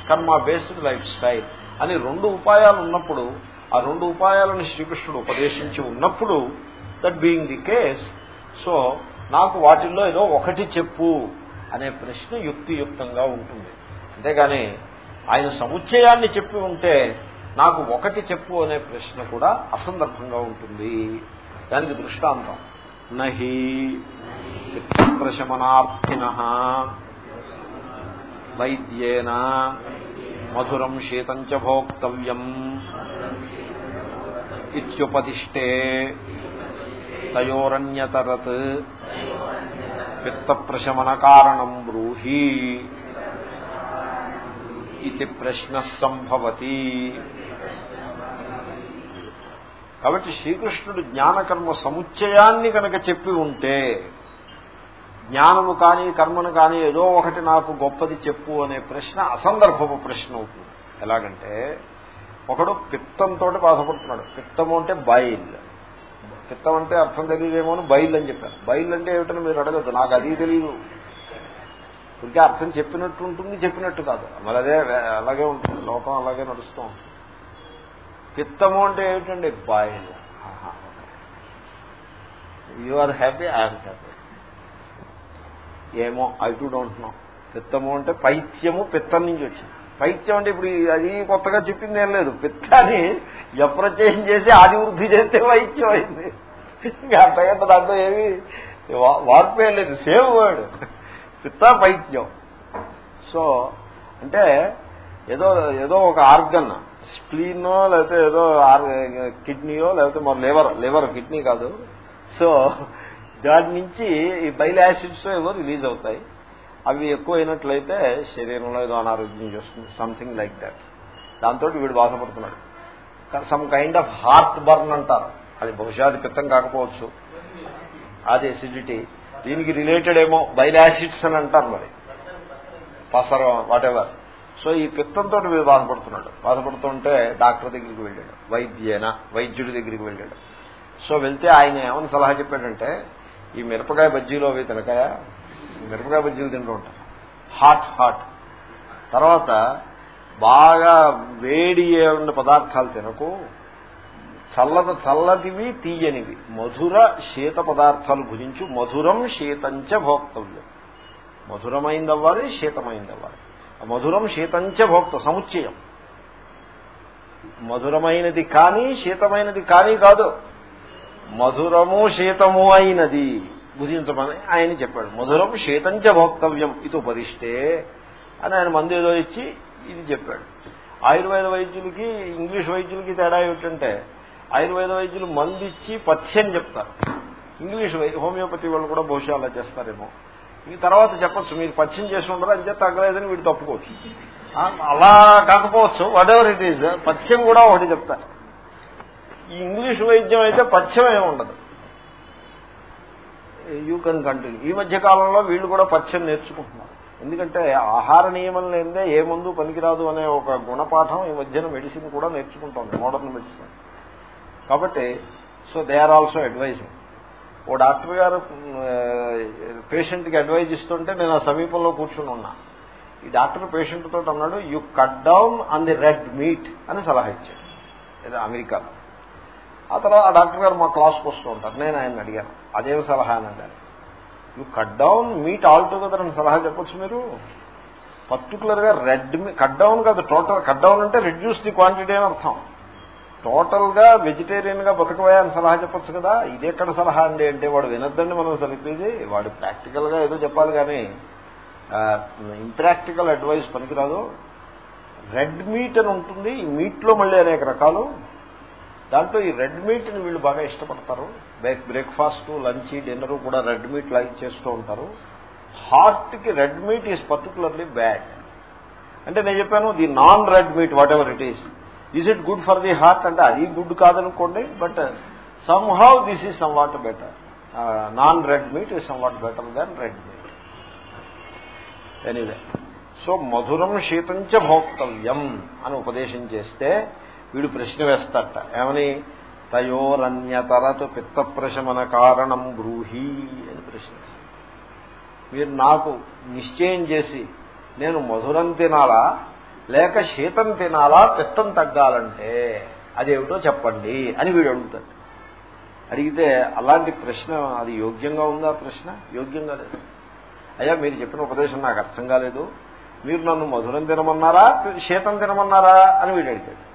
కర్మ బేస్డ్ లైఫ్ స్టైల్ అని రెండు ఉపాయాలు ఉన్నప్పుడు ఆ రెండు ఉపాయాలను శ్రీకృష్ణుడు ఉపదేశించి ఉన్నప్పుడు that being the case so నాకు వాటిల్లో ఏదో ఒకటి చెప్పు అనే ప్రశ్న యుక్తియుక్తంగా ఉంటుంది. అంతేగాని ఆయన సముచ్చయాన్ని చెప్పి ఉంటే నాకు ఒకటి చెప్పు అనే ప్రశ్న కూడా అసందర్భంగా ఉంటుంది. దానికి దృష్టాంతం. నహి ప్రశమనార్థిన వైద్యేన మధురం శీతంచ భోక్తవ్యం ఇత్యుపదిష్టే తయోరన్యతరత్ పిత్తప్రశమన కారణం బ్రూహీ ఇది ప్రశ్న సంభవతి కాబట్టి శ్రీకృష్ణుడు జ్ఞానకర్మ సముచ్చయాన్ని కనుక చెప్పి ఉంటే జ్ఞానము కానీ కర్మను కానీ ఏదో ఒకటి నాకు గొప్పది చెప్పు అనే ప్రశ్న అసందర్భపు ప్రశ్న అవుతుంది. ఎలాగంటే ఒకడు పిత్తంతో బాధపడుతున్నాడు. పిత్తము అంటే బైల్. పిత్తం అంటే అర్థం తెలియదేమో అని బైల్ అని చెప్పారు. బైల్ అంటే ఏమిటని మీరు అడగద్దు. నాకు అది తెలియదు ఇంకా అర్థం చెప్పినట్టు ఉంటుంది చెప్పినట్టు కాదు. మరి అదే అలాగే ఉంటుంది. లోకం అలాగే నడుస్తూ ఉంటుంది. పిత్తము అంటే ఏమిటండి? Bile. You are happy I'm happy ఏమో ఐ టు డోంట్ నో పిత్తము అంటే పైత్యము పిత్తం నుంచి వచ్చింది. పైత్యం అంటే ఇప్పుడు అది కొత్తగా చెప్పింది ఏం లేదు. పిత్తాన్ని ఎప్రత్యయం చేసి ఆది వృద్ధి చేస్తే వైద్యం అయింది. ఇంకా అంతకంటే దాంట్లో ఏమి వార్పే లేదు. సేమ్ వర్డ్ పిత్త పైత్యం సో అంటే ఏదో ఏదో ఒక ఆర్గన్ స్ప్లీనో లేకపోతే ఏదో కిడ్నీయో లేకపోతే మరి లివర్ లివర్ కిడ్నీ కాదు. సో దాని నుంచి ఈ బైల్ యాసిడ్స్ ఏవో రిలీజ్ అవుతాయి. అవి ఎక్కువ అయినట్లయితే శరీరంలో ఏదో అనారోగ్యం చేస్తుంది సంథింగ్ లైక్ దాట్. దాంతో వీడు బాధపడుతున్నాడు. Some kind of heart burn అంటారు. అది బహుశా అది పిత్తం కాకపోవచ్చు. అది ఎసిడిటీ దీనికి రిలేటెడ్ ఏమో బైల్ యాసిడ్స్ అని అంటారు మరి. పసరం వాట్ ఎవర్ సో ఈ పిత్తంతో బాధపడుతున్నాడు. బాధపడుతుంటే డాక్టర్ దగ్గరికి వెళ్ళాడు. వైద్యేన? వైద్యుడి దగ్గరికి వెళ్ళాడు. సో వెళ్తే ఆయన ఏమని సలహా చెప్పాడంటే ఈ మిరపకాయ బజ్జీలో అవి తినకాయ మిరపకాయ బజ్జీలు తింటూ ఉంటాం హాట్ హాట్. తర్వాత బాగా వేడి ఉన్న పదార్థాలు తినకు. చల్లద చల్లటివి తీయనివి. మధుర శీత పదార్థాలు భుజించు మధురం శీతంచ భోక్తవ్యం. మధురమైంది అవ్వాలి శీతమైంది అవ్వాలి మధురం శీతంచ భోక్త సముచ్చయం. మధురమైనది కానీ శీతమైనది కానీ కాదు. మధురము శీతము అయినది. భుజించమని ఆయన చెప్పాడు. మధురం శీతంచ భోక్తవ్యం. ఇది ఉపదిష్టే అని ఆయన మందు ఏదో ఇచ్చి ఇది చెప్పాడు. ఆయుర్వేద వైద్యులకి ఇంగ్లీష్ వైద్యులకి తేడా ఏమిటంటే ఆయుర్వేద వైద్యులు మందు ఇచ్చి పథ్యం చెప్తారు. ఇంగ్లీష్ హోమియోపతి వాళ్ళు కూడా బహుశా అలా చేస్తారేమో. ఈ తర్వాత చెప్పచ్చు మీరు పథ్యం చేసి ఉండరు అని తగ్గలేదని వీడు తప్పుకోవచ్చు. అలా కాకపోవచ్చు వాట్ ఎవర్ ఇట్ ఈజ్ పథ్యం కూడా ఒకటి చెప్తారు ఈ ఇంగ్లీష్ వైద్యం అయితే పథ్యం ఏమి ఉండదు. యూ కెన్ కంటిన్యూ ఈ మధ్య కాలంలో వీళ్ళు కూడా పథ్యం నేర్చుకుంటున్నారు. ఎందుకంటే ఆహార నియమం లేదే ఏ ముందు పనికిరాదు అనే ఒక గుణపాఠం ఈ మధ్యన మెడిసిన్ కూడా నేర్చుకుంటోంది మోడర్న్ మెడిసిన్. కాబట్టి so they are also advising oh doctor గారు పేషెంట్కి అడ్వైజ్ ఇస్తుంటే నేను ఆ సమీపంలో కూర్చుని ఉన్నా. ఈ డాక్టర్ పేషెంట్ తోటి అన్నాడు you cut down on the red meat అని సలహా ఇచ్చాడు. ఏదో అమెరికాలో ఆ తర్వాత ఆ డాక్టర్ గారు మా క్లాస్కి వస్తూ ఉంటారు. నేను ఆయన అడిగాను. అదేం సలహా? అని అడిగాను you cut down meat altogether అని సలహా చెప్పొచ్చు మీరు? పర్టికులర్గా రెడ్ కట్ డౌన్ కాదు టోటల్ కట్ డౌన్ అంటే రిడ్యూస్ ది క్వాంటిటీ అని అర్థం. టోటల్గా వెజిటేరియన్గా అని సలహా చెప్పొచ్చు కదా. ఇది ఎక్కడ సలహా అండి అంటే వాడు వినొద్దండి మనం సరిపోయేది వాడు ప్రాక్టికల్గా ఏదో చెప్పాలి కానీ ఇంప్రాక్టికల్ అడ్వైస్ పనికిరాదు. రెడ్ మీట్ అని ఉంటుంది. ఈ మీట్లో మళ్ళీ అనేక రకాలు. దాంట్లో ఈ రెడ్ మీట్ని వీళ్ళు బాగా ఇష్టపడతారు. బ్రేక్ బ్రేక్ఫాస్ట్ లంచ్ డిన్నర్ కూడా రెడ్ మీట్ లైక్ చేస్తూ ఉంటారు. హార్ట్కి red meat is particularly bad. అంటే నేను చెప్పాను the non red meat whatever it is is it good for the heart అంటే అది good కాదనుకోండి but somehow this is somewhat better non red meat is somewhat better than red meat anyway so మధురం శీతంచ భోక్తవ్యం అని ఉపదేశం చేస్తే వీడు ప్రశ్న వేస్తాట ఏమని? తయోరన్యతరతు పిత్త ప్రశమన కారణం బ్రూహి అని ప్రశ్న మీరు నాకు నిశ్చయం చేసి నేను మధురం తినాలా? లేక శీతం తినాలా పిత్తం తగ్గాలంటే అదేమిటో చెప్పండి అని వీడు అడుగుతాడు. అడిగితే అలాంటి ప్రశ్న అది యోగ్యంగా ఉందా ప్రశ్న? యోగ్యంగా లేదు. అయ్యా మీరు చెప్పిన ఉపదేశం నాకు అర్థం కాలేదు. మీరు నన్ను మధురం తినమన్నారా శీతం తినమన్నారా అని వీడు అడిగాడు.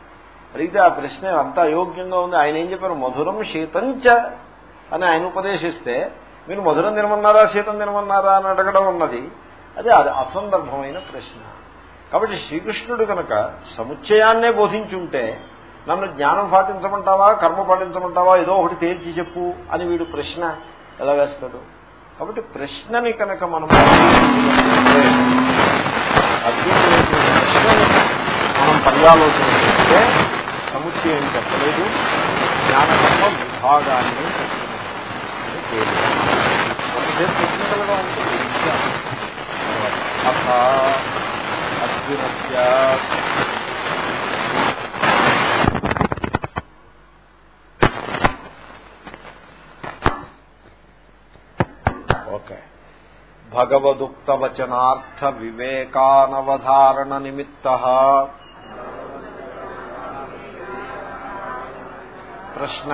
అడిగితే ఆ ప్రశ్న అంత అయోగ్యంగా ఉంది. ఆయన ఏం చెప్పారు? మధురం శీతంచ అని ఆయన ఉపదేశిస్తే మీరు మధురం తినమన్నారా శీతం తినమన్నారా అని అడగడం ఉన్నది అది అది అసందర్భమైన ప్రశ్న. కాబట్టి శ్రీకృష్ణుడు కనుక సముచ్చయాన్నే బోధించుంటే నన్ను జ్ఞానం పాటించమంటావా కర్మ పాటించమంటావా ఏదో ఒకటి తేల్చి చెప్పు అని వీడు ప్రశ్న ఎలా వేస్తాడు? కాబట్టి ప్రశ్నని కనుక మనం మనం పర్యాలోచన చేస్తే సముచ్చయం చెప్పలేదు జ్ఞానకర్మ విభాగాన్ని టెక్నికల్గా ఉంటుంది అథ అర్జునస్య ఓకే భగవదుక్తవచనార్థ వివేకానవధారణ నిమిత్త ప్రశ్న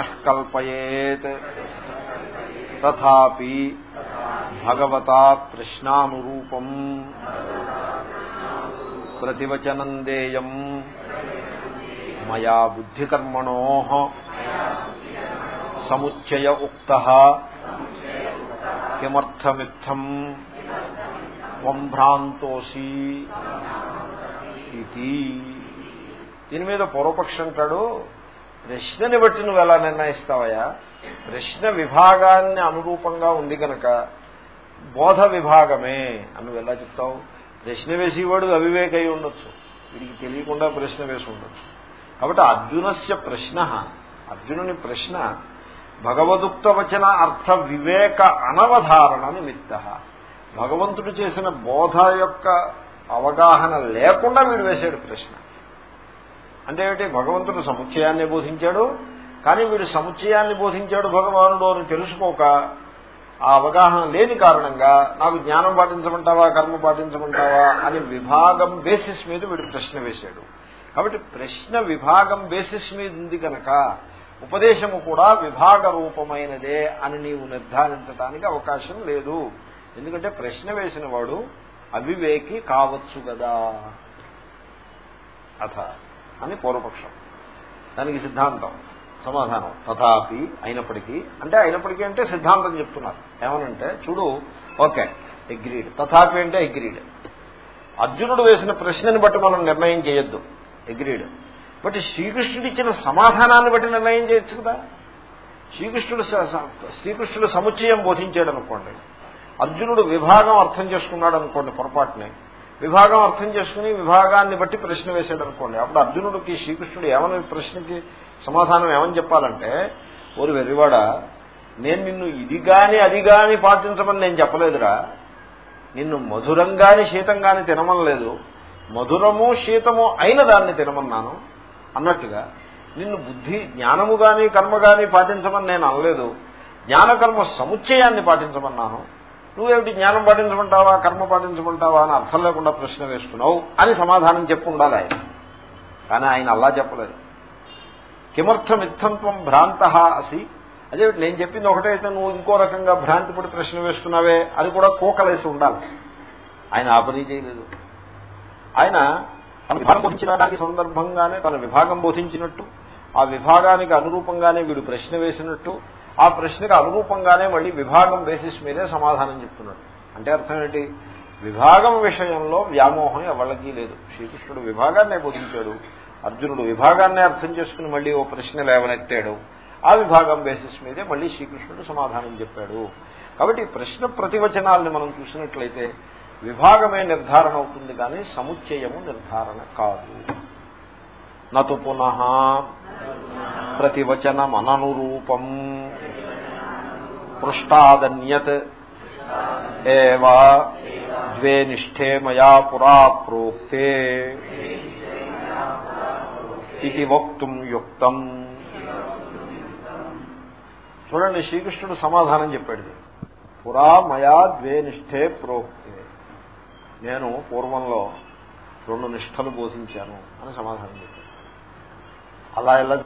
ప్రతివచనం దేయం. మయా బుద్ధికర్మణో సముచ్చయ ఉక్త కిమర్థమిత్థం వంభ్రాంతోసి ఇది. దీని మీద పూర్వపక్షం అంటాడు ప్రశ్నని బట్టి నువ్వు ఎలా నిర్ణయిస్తావయ్యా? ప్రశ్న విభాగాన్ని అనురూపంగా ఉంది కనుక బోధ విభాగమే అని నువ్వు ఎలా చెప్తావు? ప్రశ్న వేసేవాడు అవివేక అయి ఉండొచ్చు. వీడికి తెలియకుండా ప్రశ్న వేసి ఉండొచ్చు. కాబట్టి అర్జునస్య ప్రశ్న అర్జునుని ప్రశ్న భగవదుక్త వచన అర్థ వివేక అనవధారణ నిమిత్త. భగవంతుడు చేసిన బోధ యొక్క అవగాహన లేకుండా వీడు వేశాడు ప్రశ్న. అంటే ఏమిటి? భగవంతుడు సముచ్చయాన్ని బోధించాడు కానీ వీడు సముచ్చయాన్ని బోధించాడు భగవానుడు అని తెలుసుకోక ఆ అవగాహన లేని కారణంగా నాకు జ్ఞానం పాటించమంటావా కర్మ పాటించమంటావా అని విభాగం బేసిస్ మీద వీడు ప్రశ్న వేశాడు. కాబట్టి ప్రశ్న విభాగం బేసిస్ మీద ఉంది కనుక ఉపదేశము కూడా విభాగ రూపమైనదే అని నీవు నిర్ధారించడానికి అవకాశం లేదు. ఎందుకంటే ప్రశ్న వేసిన వాడు అవివేకి కావచ్చు కదా అథ అని పూర్వపక్షం. దానికి సిద్ధాంతం. సమాధానం. తథాపి అయినప్పటికీ. అంటే అయినప్పటికీ అంటే సిద్ధాంతం చెప్తున్నారు. ఏమనంటే చూడు ఓకే ఎగ్రీడ్ తథాపి అంటే ఎగ్రీడ్ అర్జునుడు వేసిన ప్రశ్నని బట్టి మనం నిర్ణయం చేయొద్దు. అగ్రీడ్ బట్ శ్రీకృష్ణుడు ఇచ్చిన సమాధానాన్ని బట్టి నిర్ణయం చేయొచ్చు కదా? శ్రీకృష్ణుడు శ్రీకృష్ణుడు సముచ్చయం బోధించాడు అనుకోండి అర్జునుడు విభాగం అర్థం చేసుకున్నాడు అనుకోండి పొరపాటుని. విభాగం అర్థం చేసుకుని విభాగాన్ని బట్టి ప్రశ్న వేశాడు అనుకోండి అప్పుడు అర్జునుడికి శ్రీకృష్ణుడు ఏమని ప్రశ్నకి సమాధానం ఏమని చెప్పాలంటే ఓరి వెర్రివాడ నేను నిన్ను ఇది గాని అది గాని పాటించమని నేను చెప్పలేదురా. నిన్ను మధురంగాని శీతంగాని తినమనలేదు. మధురము శీతము అయిన దాన్ని తినమన్నాను. అన్నట్టుగా నిన్ను బుద్ధి జ్ఞానము గాని కర్మ గాని పాటించమని నేను అనలేదు. జ్ఞానకర్మ సముచ్చయాన్ని పాటించమన్నాను. నువ్వేమిటి జ్ఞానం పాటించమంటావా కర్మ పాటించమంటావా అని అర్థం లేకుండా ప్రశ్న వేస్తున్నావు అని సమాధానం చెప్పు ఉండాలి ఆయన. కానీ ఆయన అలా చెప్పలేదు. కిమర్థమిత్తంత్వం భ్రాంత అసి. అదే నేను చెప్పింది ఒకటే అయితే నువ్వు ఇంకో రకంగా భ్రాంతి పడి ప్రశ్న వేస్తున్నావే అది కూడా కోకలేసి ఉండాలి. ఆయన ఆ పని చేయలేదు. ఆయన తన విభాగం బోధించడానికి సందర్భంగానే తన విభాగం బోధించినట్టు ఆ విభాగానికి అనురూపంగానే వీడు ప్రశ్న వేసినట్టు ఆ ప్రశ్నకు అనురూపంగానే మళ్ళీ విభాగం బేసిస్ మీదే సమాధానం చెప్తున్నాడు. అంటే అర్థం ఏంటి? విభాగం విషయంలో వ్యామోహం ఎవరికి లేదు. శ్రీకృష్ణుడు విభాగాన్నే బోధించాడు. అర్జునుడు విభాగాన్ని అర్థం చేసుకుని మళ్ళీ ఓ ప్రశ్న లేవనెత్తాడు. ఆ విభాగం బేసిస్ మీదే మళ్ళీ శ్రీకృష్ణుడు సమాధానం చెప్పాడు. కాబట్టి ప్రశ్న ప్రతివచనాలను మనం చూసినట్లయితే విభాగమే నిర్ధారణ అవుతుంది కానీ సముచ్చయము నిర్ధారణ కాదు. నతు పునః ప్రతివచనమననురూపం పృష్టాదన్యత్ ఏవా ద్వే నిష్ఠే మయా పురా ప్రోక్తే. ఇది వక్తుం యుక్తం. చూడండి శ్రీకృష్ణుడు సమాధానం చెప్పాడు. పురా మయా ద్వే నిష్ఠే ప్రోక్తే. నేను పూర్వంలో రెండు నిష్ఠలు బోధించాను అని సమాధానం చెప్పాడు. అలా ఎలా